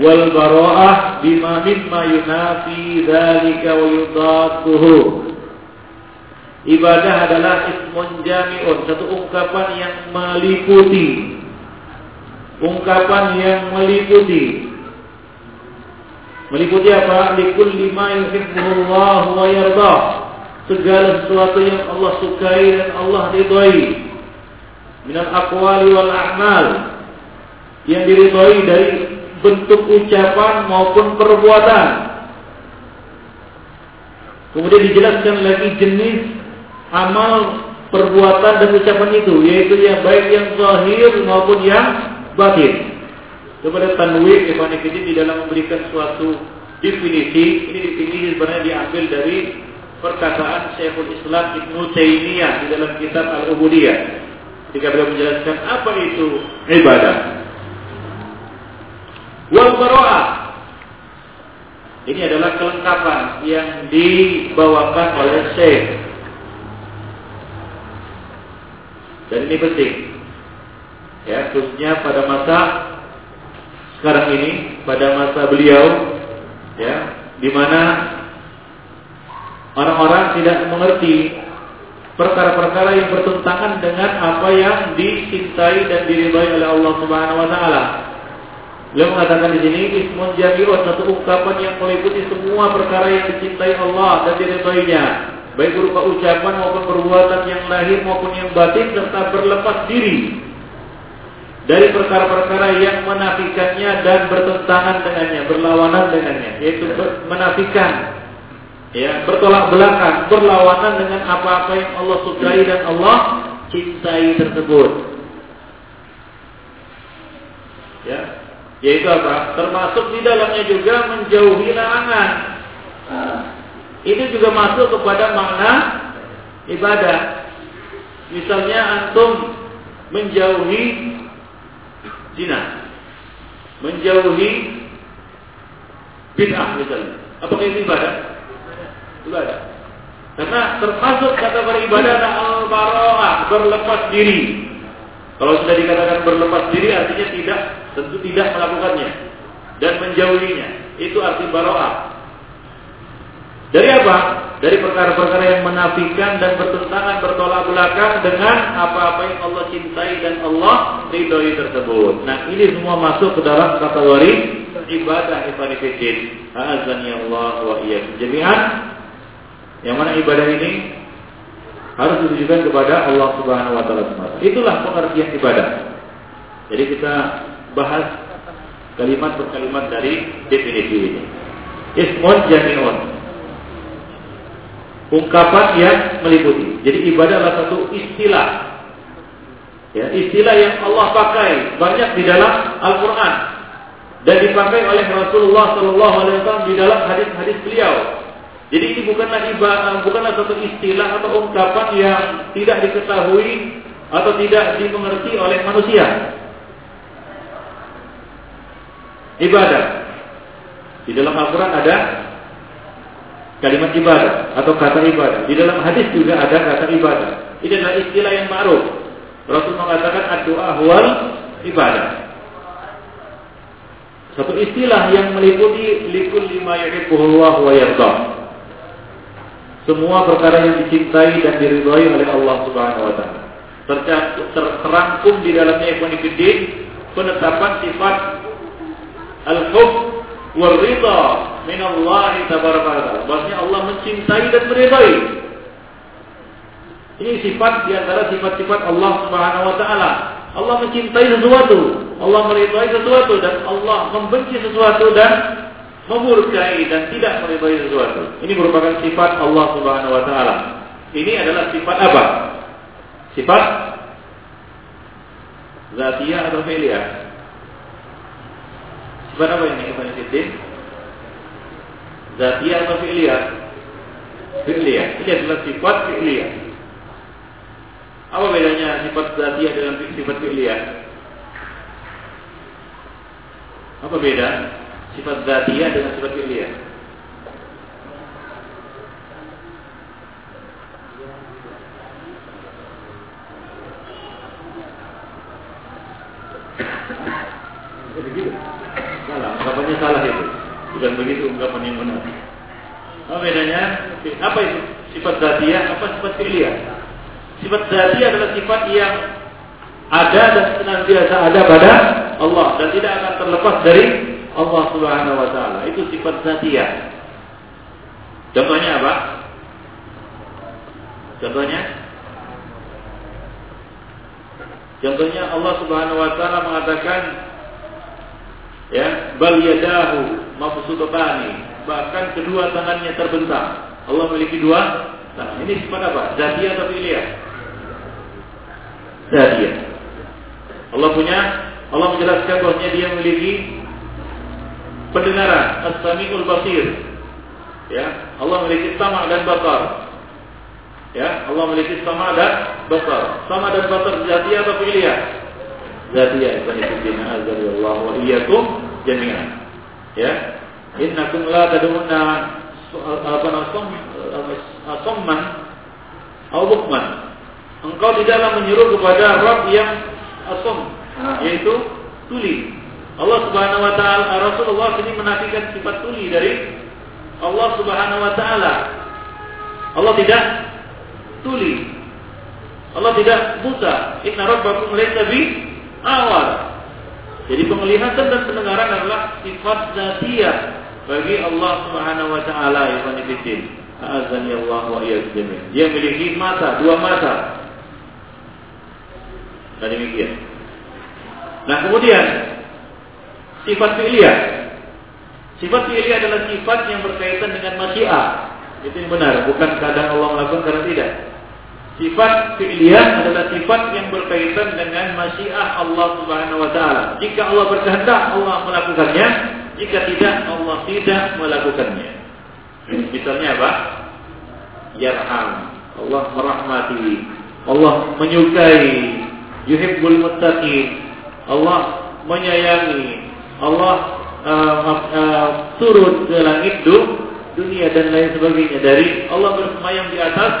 والبراءة بما مما ينافي ذلك ويضاده Ibadah adalah ismun jami'un Satu ungkapan yang meliputi Ungkapan yang meliputi Meliputi apa? Likul lima yuhibbuhullah wa yardah segala sesuatu yang Allah sukai dan Allah ridhai minal aqwali wal a'mal. Yang diridhai dari bentuk ucapan maupun perbuatan. Kemudian dijelaskan lagi jenis amal perbuatan dan ucapan itu, yaitu yang baik yang zahir maupun yang batin. Kepada tanwir Ibn di dalam memberikan suatu definisi, ini definisi sebenarnya diambil dari perkataan Syekhul Islam Ibnu Taimiyah di dalam kitab Al-Ubudiyah. Ketika beliau menjelaskan apa itu ibadah. Wal bara'ah. Ini adalah kelengkapan yang dibawakan oleh Syekh. Dan ini penting. Ya, khususnya pada masa sekarang ini, pada masa beliau, ya, di mana Orang-orang tidak mengerti perkara-perkara yang bertentangan dengan apa yang dicintai dan diridhai oleh Allah Subhanahu wa taala. Beliau mengatakan di sini ismun jami'un satu ungkapan yang meliputi semua perkara yang dicintai Allah dan diridhoinya, baik berupa ucapan maupun perbuatan yang lahir maupun yang batin serta berlepas diri dari perkara-perkara yang menafikannya dan bertentangan dengannya, berlawanan dengannya, yaitu menafikan ya bertolak belakang, berlawanan dengan apa-apa yang Allah sukai dan Allah cintai tersebut. Ya, yaitu apa? Termasuk di dalamnya juga menjauhi larangan. Itu juga masuk kepada makna ibadah. Misalnya antum menjauhi zina, menjauhi bid'ah misalnya. Apakah itu ibadah? Ibadah. Karena termasuk kata beribadah al-bara'ah, berlepas diri. Kalau sudah dikatakan berlepas diri artinya tidak, tentu tidak melakukannya dan menjauhinya. Itu arti bara'ah. Dari apa? Dari perkara-perkara yang menafikan dan bertentangan bertolak belakang dengan apa-apa yang Allah cintai dan Allah ridhoi tersebut. Nah, ini semua masuk ke dalam kategori ibadah ibadah fitin. Azani Allah wa iyyakum jami'an. Yang mana ibadah ini harus ditujukan kepada Allah Subhanahu wa taala semata. Itulah pengertian ibadah. Jadi kita bahas kalimat per kalimat dari definisi ini. Ismun jami'un. Ungkapan yang meliputi. Jadi ibadah adalah satu istilah. Ya, istilah yang Allah pakai banyak di dalam Al-Qur'an dan dipakai oleh Rasulullah Shallallahu alaihi wasallam di dalam hadis-hadis beliau jadi ini bukanlah ibadah, bukanlah satu istilah atau ungkapan yang tidak diketahui atau tidak dimengerti oleh manusia. Ibadah. Di dalam Al-Quran ada kalimat ibadah atau kata ibadah. Di dalam hadis juga ada kata ibadah. Ini adalah istilah yang ma'ruf. Rasul mengatakan doa wal ibadah. Satu istilah yang meliputi likul lima yuhibbuhullah wa yardah semua perkara yang dicintai dan diridhai oleh Allah Subhanahu wa taala. Terangkum di dalamnya ikhwan penetapan sifat al-hub wal ridha min Allah tabaraka wa taala. Maksudnya Allah mencintai dan meridhai. Ini sifat di antara sifat-sifat Allah Subhanahu wa taala. Allah mencintai sesuatu, Allah meridhai sesuatu dan Allah membenci sesuatu dan memurkai dan tidak meridhai sesuatu. Ini merupakan sifat Allah Subhanahu wa taala. Ini adalah sifat apa? Sifat zatiyah atau fi'liyah? Sifat apa ini Ibn Siddin? Zatiyah atau fi'liyah? Fi'liyah. Ini adalah sifat fi'liyah. Apa bedanya sifat zatiyah dengan sifat fi'liyah? Apa beda? Sifat zatiyah dengan sifat fi'liyah. begitu. Salah, ungkapannya salah itu. Bukan begitu ungkapan yang benar. Apa bedanya? Apa itu? Sifat zatiyah, apa sifat fi'liyah? Sifat zatiyah adalah sifat yang ada dan senantiasa ada pada Allah dan tidak akan terlepas dari Allah Subhanahu wa taala. Itu sifat zatiyah. Contohnya apa? Contohnya Contohnya Allah Subhanahu wa taala mengatakan ya, bal yadahu mabsutatani, bahkan kedua tangannya terbentang. Allah memiliki dua tangan. Ini sifat apa? Zatiyah atau fi'liyah? Zatiyah. Allah punya Allah menjelaskan bahwasanya dia memiliki pendengaran, as-sami'ul basir. Ya, Allah memiliki sama dan basar. Ya, Allah memiliki sama dan basar. Sama dan basar zatiyah atau fi'liyah? Zatiyah. Ibn Azza wa wa iyyakum jami'an. Ya, innakum la tad'una apa namanya somman atau bukman. Engkau tidaklah menyuruh kepada Rabb yang asom, yaitu tuli. Allah Subhanahu wa taala Rasulullah ini menafikan sifat tuli dari Allah Subhanahu wa taala. Allah tidak tuli. Allah tidak buta. Inna rabbakum laysa bi awal. Jadi penglihatan dan pendengaran adalah sifat zatiyah bagi Allah Subhanahu wa taala ya. Azani Allah wa iyyakum Dia memiliki mata, dua mata. Dan demikian. Nah, kemudian sifat fi'liyah. Sifat fi'liyah adalah sifat yang berkaitan dengan masyiah. Itu yang benar, bukan keadaan Allah melakukan karena tidak. Sifat fi'liyah adalah sifat yang berkaitan dengan masyiah Allah Subhanahu wa taala. Jika Allah berkehendak, Allah melakukannya. Jika tidak, Allah tidak melakukannya. Misalnya apa? Yarham. Allah merahmati. Allah menyukai. Yuhibbul muttaqin. Allah menyayangi. Allah uh, uh, turun ke langit dunia dan lain sebagainya dari Allah bersemayam di atas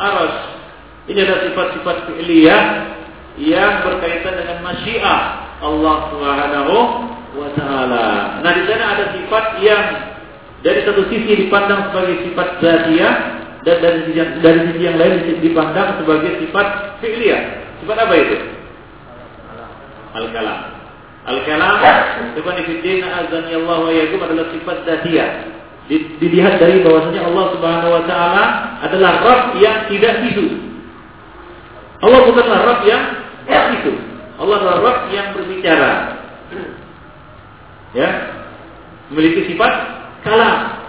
aras. Ini adalah sifat-sifat fi'liyah yang berkaitan dengan masyiah Allah Subhanahu wa taala. Nah, di sana ada sifat yang dari satu sisi dipandang sebagai sifat zatiyah dan dari sisi yang, dari sisi yang lain dipandang sebagai sifat fi'liyah. Sifat apa itu? Al-kalam. Al-kalam Ibn Fiddin azani Allah wa yakum adalah sifat zatiyah. Dilihat dari bahwasanya Allah Subhanahu wa taala adalah Rabb yang tidak hidup. Allah bukanlah Rabb yang itu. Allah adalah Rabb yang berbicara ya memiliki sifat kalam.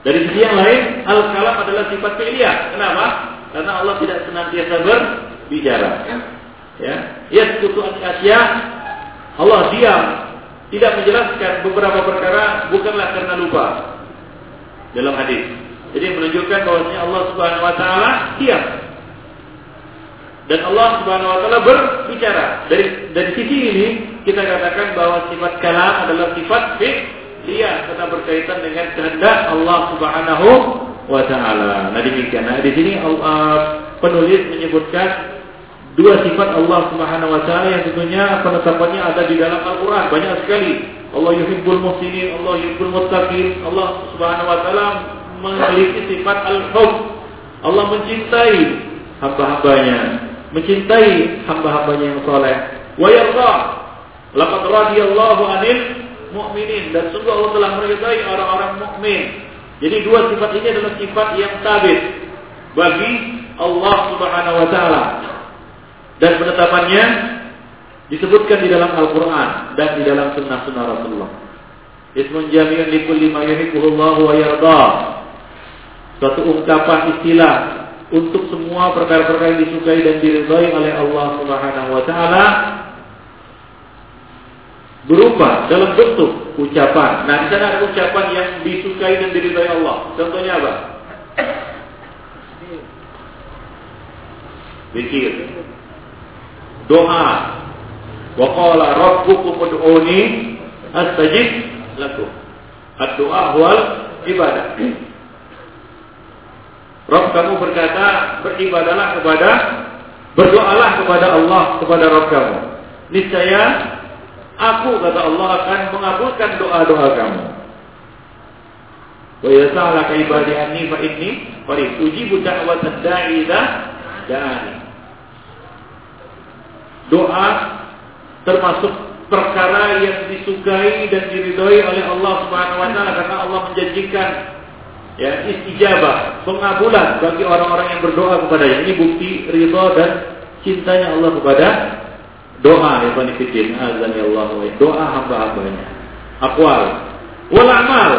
Dari sisi yang lain, al-kalam adalah sifat fi'liyah. Kenapa? Karena Allah tidak senantiasa berbicara. Ya, yaskutu asya Allah diam, tidak menjelaskan beberapa perkara bukanlah karena lupa. Dalam hadis. Jadi menunjukkan bahwasanya Allah Subhanahu wa taala diam. Dan Allah Subhanahu wa taala berbicara. Dari dari sisi ini kita katakan bahwa sifat kalam adalah sifat fi'liyah karena berkaitan dengan kehendak Allah Subhanahu wa taala. Nah demikian. Nah di sini uh, penulis menyebutkan dua sifat Allah Subhanahu wa taala yang tentunya penetapannya ada di dalam Al-Qur'an banyak sekali. Allah yuhibbul muhsinin, Allah yuhibbul muttaqin. Allah Subhanahu wa taala memiliki sifat al-hub. Allah mencintai hamba-hambanya mencintai hamba-hambanya yang soleh. Wa yarda. Laqad radiyallahu anil mu'minin dan sungguh Allah telah meridai orang-orang mukmin. Jadi dua sifat ini adalah sifat yang tabit bagi Allah Subhanahu wa taala. Dan penetapannya disebutkan di dalam Al-Qur'an dan di dalam sunnah-sunnah Rasulullah. Ismun jami'un likulli ma yuhibbuhullahu wa yarda. Suatu ungkapan istilah untuk semua perkara-perkara yang disukai dan diridhai oleh Allah Subhanahu wa taala berupa dalam bentuk ucapan. Nah, di sana ada ucapan yang disukai dan diridhai Allah. Contohnya apa? Zikir. Doa. Wa qala rabbukum ud'uni astajib lakum. Ad-doa wal ibadah. Rob kamu berkata beribadalah kepada berdoalah kepada Allah kepada Rob kamu. Niscaya aku kata Allah akan mengabulkan doa-doa kamu. Wa yas'alaka ibadi anni fa inni qarib ujibu da'watad da'i da'ani. Doa termasuk perkara yang disukai dan diridhoi oleh Allah Subhanahu wa taala karena Allah menjanjikan ya istijabah, pengabulan bagi orang-orang yang berdoa kepadanya. Ini bukti ridha dan cintanya Allah kepada doa ya panifidin azan ya Allah doa hamba-hambanya. Aqwal wal amal.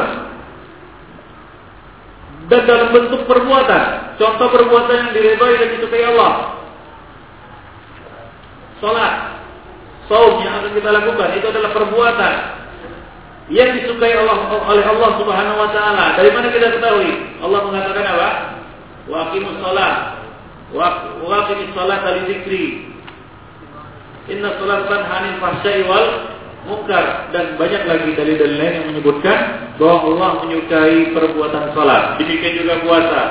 dan dalam bentuk perbuatan. Contoh perbuatan yang diridhoi dan disukai Allah. Salat, saum yang akan kita lakukan itu adalah perbuatan yang disukai Allah oleh Allah Subhanahu wa taala. Dari mana kita ketahui? Allah mengatakan apa? Wa aqimus shalah. Wa shalah li dzikri. Inna salatan hanil fahsya'i wal munkar dan banyak lagi dalil-dalil lain yang menyebutkan bahwa Allah menyukai perbuatan salat. Demikian juga puasa.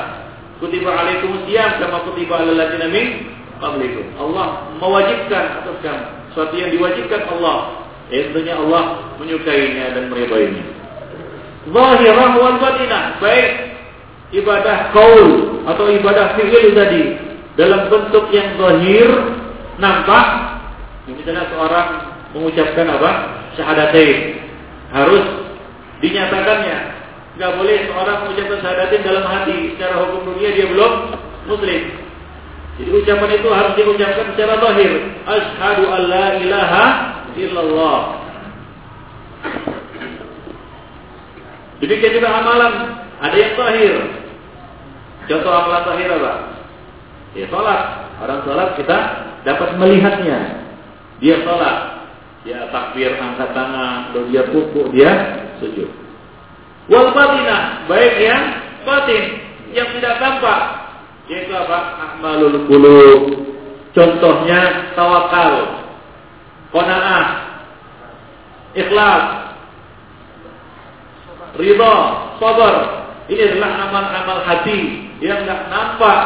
Kutiba alaikum siyam kama kutiba alal ladzina min qablikum. Allah mewajibkan atas kamu sesuatu yang diwajibkan Allah. Ya, tentunya Allah menyukainya dan meridainya. Zahirah wal batinah, baik ibadah kaul atau ibadah fi'il tadi dalam bentuk yang zahir nampak misalnya seorang mengucapkan apa? Syahadatain. Harus dinyatakannya. Gak boleh seorang mengucapkan syahadatain dalam hati. Secara hukum dunia dia belum muslim. Jadi ucapan itu harus diucapkan secara zahir. Ashadu an la ilaha illallah. Demikian juga amalan. Ada yang zahir. Contoh amalan zahir apa? Ya sholat. Orang sholat kita dapat melihatnya. Dia sholat, dia takbir angkat tangan, lalu dia pupuk, dia sujud. Wal batinah, baik yang batin, yang tidak tampak. Yaitu apa? Amalul qulub. Contohnya tawakal, qanaah, ikhlas, ridha, sabar. Ini adalah amal-amal hati yang tidak nampak,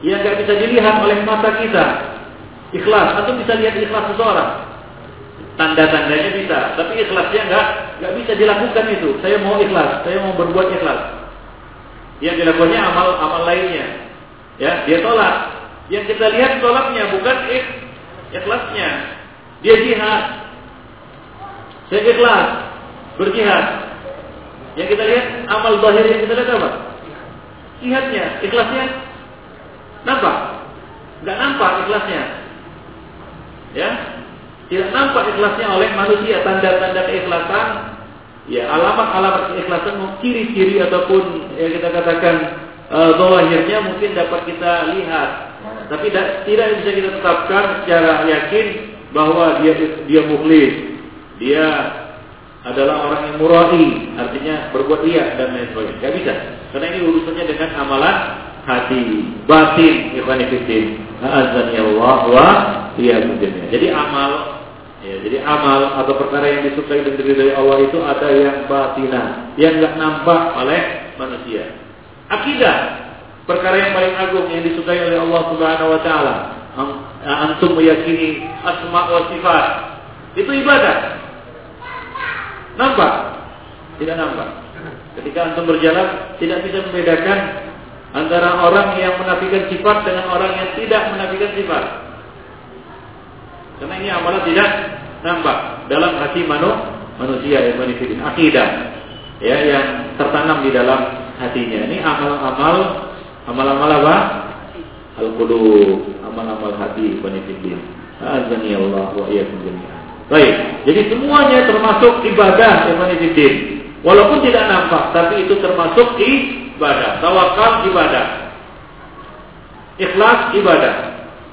yang tidak bisa dilihat oleh mata kita, Ikhlas, atau bisa lihat ikhlas seseorang. Tanda-tandanya bisa, tapi ikhlasnya enggak enggak bisa dilakukan itu. Saya mau ikhlas, saya mau berbuat ikhlas. Yang dilakukannya amal-amal lainnya. Ya, dia tolak. Yang kita lihat tolaknya bukan ik, ikhlasnya. Dia jihad. Saya ikhlas, berjihad. Yang kita lihat amal zahir yang kita lihat apa? Jihadnya, ikhlasnya nampak? Enggak nampak ikhlasnya. Ya, tidak nampak ikhlasnya oleh manusia tanda-tanda keikhlasan ya alamat-alamat keikhlasan ciri-ciri ataupun ya kita katakan uh, zahirnya mungkin dapat kita lihat. Tapi tidak, tidak bisa kita tetapkan secara yakin bahwa dia dia mukhlis. Dia adalah orang yang murai artinya berbuat riya dan lain sebagainya nggak bisa karena ini urusannya dengan amalan hati. Batin ikhwan fillah azan ya Allah wa Jadi amal ya, jadi amal atau perkara yang disukai dan dari Allah itu ada yang batinah, yang nggak nampak oleh manusia. Akidah perkara yang paling agung yang disukai oleh Allah Subhanahu wa taala. Antum meyakini asma wa sifat. Itu ibadah. Nampak? Tidak nampak. Ketika antum berjalan tidak bisa membedakan antara orang yang menafikan sifat dengan orang yang tidak menafikan sifat. Karena ini amalan tidak nampak dalam hati manu, manusia yang menifidin akidah ya yang tertanam di dalam hatinya. Ini amal-amal amal-amal apa? Al-qulub, amal-amal hati menifidin. Azani Allah wa. Baik, jadi semuanya termasuk ibadah yang menifidin. Walaupun tidak nampak, tapi itu termasuk ibadah. Tawakal ibadah. Ikhlas ibadah.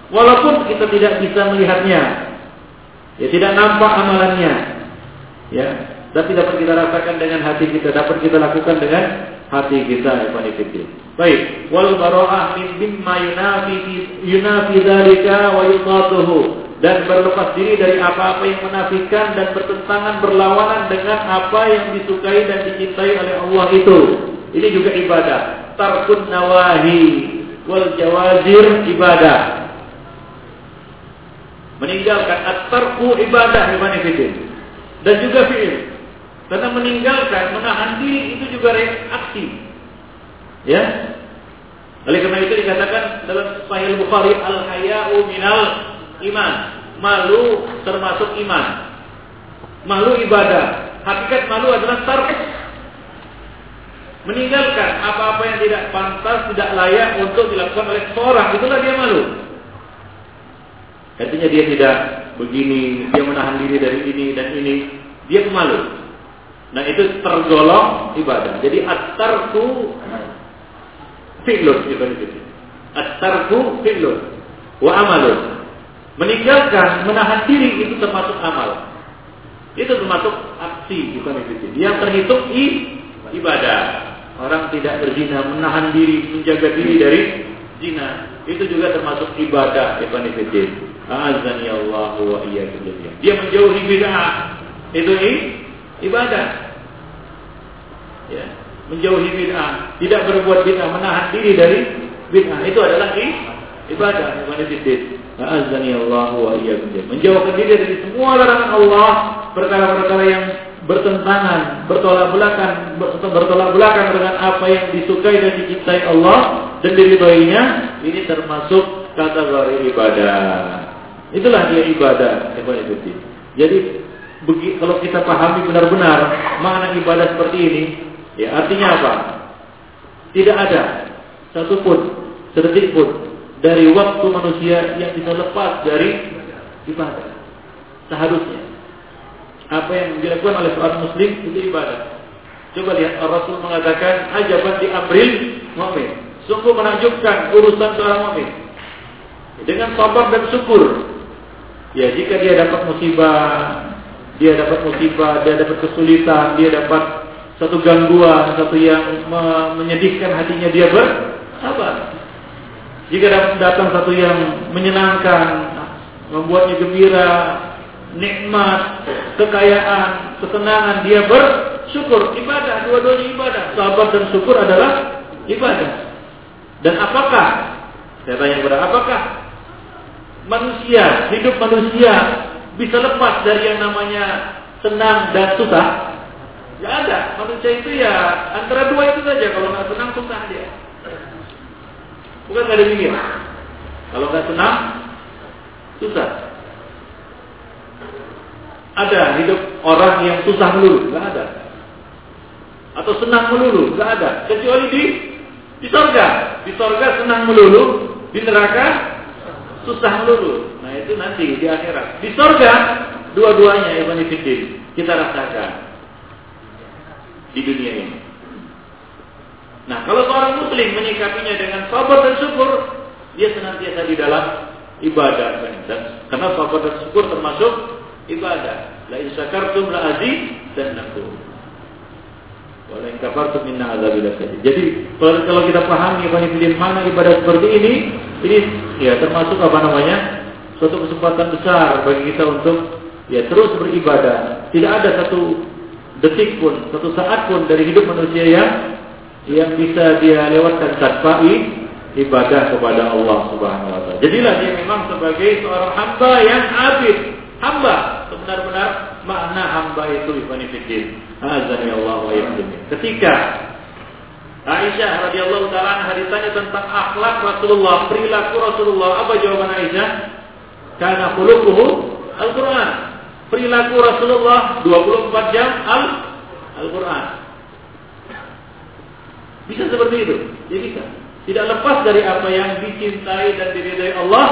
Walaupun kita tidak bisa melihatnya, ya tidak nampak amalannya, ya, tapi dapat kita rasakan dengan hati kita, dapat kita lakukan dengan hati kita, Ibnu Baik, wal bara'ah min bimma yunafi yunafi wa yutatuhu. Dan berlepas diri dari apa-apa yang menafikan dan bertentangan berlawanan dengan apa yang disukai dan dicintai oleh Allah itu. Ini juga ibadah. Tarkun nawahi wal jawazir ibadah meninggalkan at-tarku ibadah imanifidin dan juga fi'il. Karena meninggalkan menahan diri itu juga reaksi. Ya? Oleh karena itu dikatakan dalam Sahih Bukhari al haya'u minal iman. Malu termasuk iman. Malu ibadah. Hakikat malu adalah tark. Meninggalkan apa-apa yang tidak pantas tidak layak untuk dilakukan oleh seorang itulah dia malu Artinya dia tidak begini, dia menahan diri dari ini dan ini. Dia pemalu. Nah itu tergolong ibadah. Jadi at-tarku fi'lun At-tarku fi'lun wa amalun. Meninggalkan, menahan diri itu termasuk amal. Itu termasuk aksi bukan itu. Yang terhitung ibadah. Orang tidak berzina, menahan diri, menjaga diri dari zina. Itu juga termasuk ibadah bukan itu. Azani Allah wa iyyakum Dia menjauhi bid'ah. Itu ibadah. Ya, menjauhi bid'ah, tidak berbuat bid'ah, menahan diri dari bid'ah. Itu adalah ibadah bukan itu. Azani Allah wa iyyakum Menjauhkan diri dari semua larangan Allah, perkara-perkara yang bertentangan, bertolak belakang, bertolak belakang dengan apa yang disukai dan dicintai Allah dan diridhoinya, ini termasuk kategori ibadah. Itulah dia ibadah, Jadi kalau kita pahami benar-benar makna ibadah seperti ini, ya artinya apa? Tidak ada satupun sedetik pun dari waktu manusia yang bisa lepas dari ibadah. Seharusnya. Apa yang dilakukan oleh seorang muslim itu ibadah. Coba lihat Rasul mengatakan ajaban di April mu'min. Sungguh menakjubkan urusan seorang mu'min. Dengan sabar dan syukur. Ya, jika dia dapat musibah, dia dapat musibah, dia dapat kesulitan, dia dapat satu gangguan, satu yang menyedihkan hatinya, dia bersabar. Jika datang satu yang menyenangkan, membuatnya gembira, nikmat, kekayaan, ketenangan, dia bersyukur, ibadah, dua-duanya ibadah. Sabar dan syukur adalah ibadah. Dan apakah, saya tanya kepada apakah manusia, hidup manusia bisa lepas dari yang namanya senang dan susah? Ya ada. Manusia itu ya antara dua itu saja. Kalau nggak senang susah dia. Bukan nggak demikian. Kalau nggak senang, susah. Ada hidup orang yang susah melulu, nggak ada. Atau senang melulu, nggak ada. Kecuali di di sorga. Di sorga senang melulu, di neraka susah melulu. Nah itu nanti di akhirat. Di sorga dua-duanya Ibn kita rasakan di dunia ini. Nah, kalau seorang muslim menyikapinya dengan sabar dan syukur, dia senantiasa di dalam ibadah. Dan karena sabar syukur termasuk ibadah. La in syakartum la dan naku. Wala in kafartum minna azabil Jadi kalau, kita pahami yang mana ibadah seperti ini, ini ya termasuk apa namanya? suatu kesempatan besar bagi kita untuk ya terus beribadah. Tidak ada satu detik pun, satu saat pun dari hidup manusia yang yang bisa dia lewatkan tanpa ibadah kepada Allah Subhanahu wa taala. Jadilah dia memang sebagai seorang hamba yang abid, hamba sebenar-benar makna hamba itu ibani fiddin. Azani Allah wa Ketika Aisyah radhiyallahu taala anha ditanya tentang akhlak Rasulullah, perilaku Rasulullah, apa jawaban Aisyah? Karena khuluquhu Al-Qur'an. Perilaku Rasulullah 24 jam Al-Qur'an. Bisa seperti itu. Ya bisa. Tidak lepas dari apa yang dicintai dan diridai Allah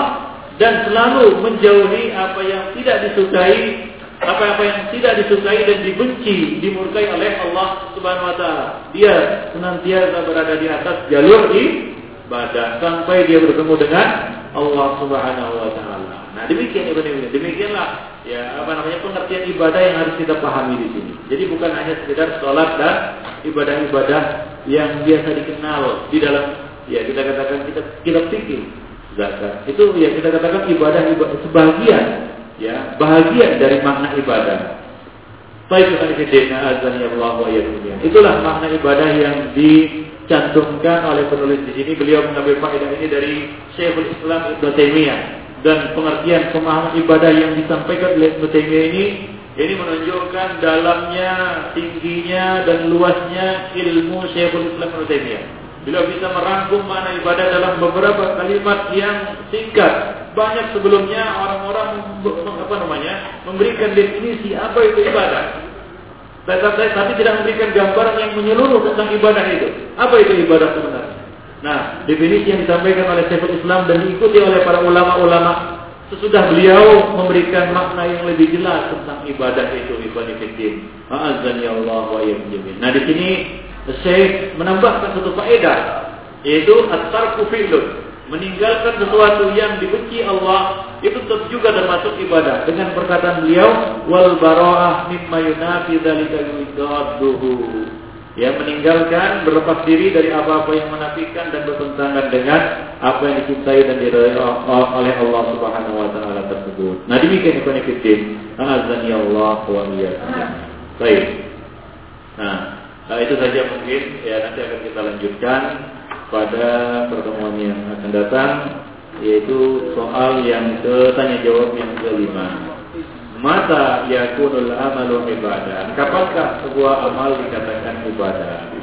dan selalu menjauhi apa yang tidak disukai, apa-apa yang tidak disukai dan dibenci, dimurkai oleh Allah Subhanahu wa taala. Dia senantiasa berada di atas jalur ibadah sampai dia bertemu dengan Allah Subhanahu wa taala. Nah, demikian Ibnu Demikianlah ya apa namanya pengertian ibadah yang harus kita pahami di sini. Jadi bukan hanya sekedar sholat dan ibadah-ibadah yang biasa dikenal di dalam ya kita katakan kita kita pikir. Zakat. Itu ya kita katakan ibadah ibadah sebagian ya bahagian dari makna ibadah. Baik Allah wa Itulah makna ibadah yang dicantumkan oleh penulis di sini. Beliau mengambil faedah ini dari Syekhul Islam Ibnu Taimiyah dan pengertian pemahaman ibadah yang disampaikan oleh Ibnu Taimiyah ini ini menunjukkan dalamnya, tingginya dan luasnya ilmu Syekhul Islam Ibnu Taimiyah. Bila bisa merangkum mana ibadah dalam beberapa kalimat yang singkat. Banyak sebelumnya orang-orang apa namanya memberikan definisi apa itu ibadah. Tetapi tapi tidak memberikan gambaran yang menyeluruh tentang ibadah itu. Apa itu ibadah sebenarnya? Nah, definisi yang disampaikan oleh Syekhul Islam dan diikuti oleh para ulama-ulama sesudah beliau memberikan makna yang lebih jelas tentang ibadah itu ibadah fitin. Azan ya Allah wa Nah di sini saya menambahkan satu faedah yaitu at-tarku meninggalkan sesuatu yang dibenci Allah itu tetap juga termasuk ibadah dengan perkataan beliau wal bara'ah mimma yunafi dzalika ya meninggalkan berlepas diri dari apa-apa yang menafikan dan bertentangan dengan apa yang dicintai dan diridhai oleh Allah Subhanahu wa taala tersebut. Nah, demikian ikhwan fillah. Azan ya Allah wa iyyakum. Baik. Nah, Nah, itu saja mungkin ya nanti akan kita lanjutkan pada pertemuan yang akan datang yaitu soal yang ke tanya jawab yang kelima. Mata yakunul amalu ibadah? Kapankah sebuah amal dikatakan ibadah?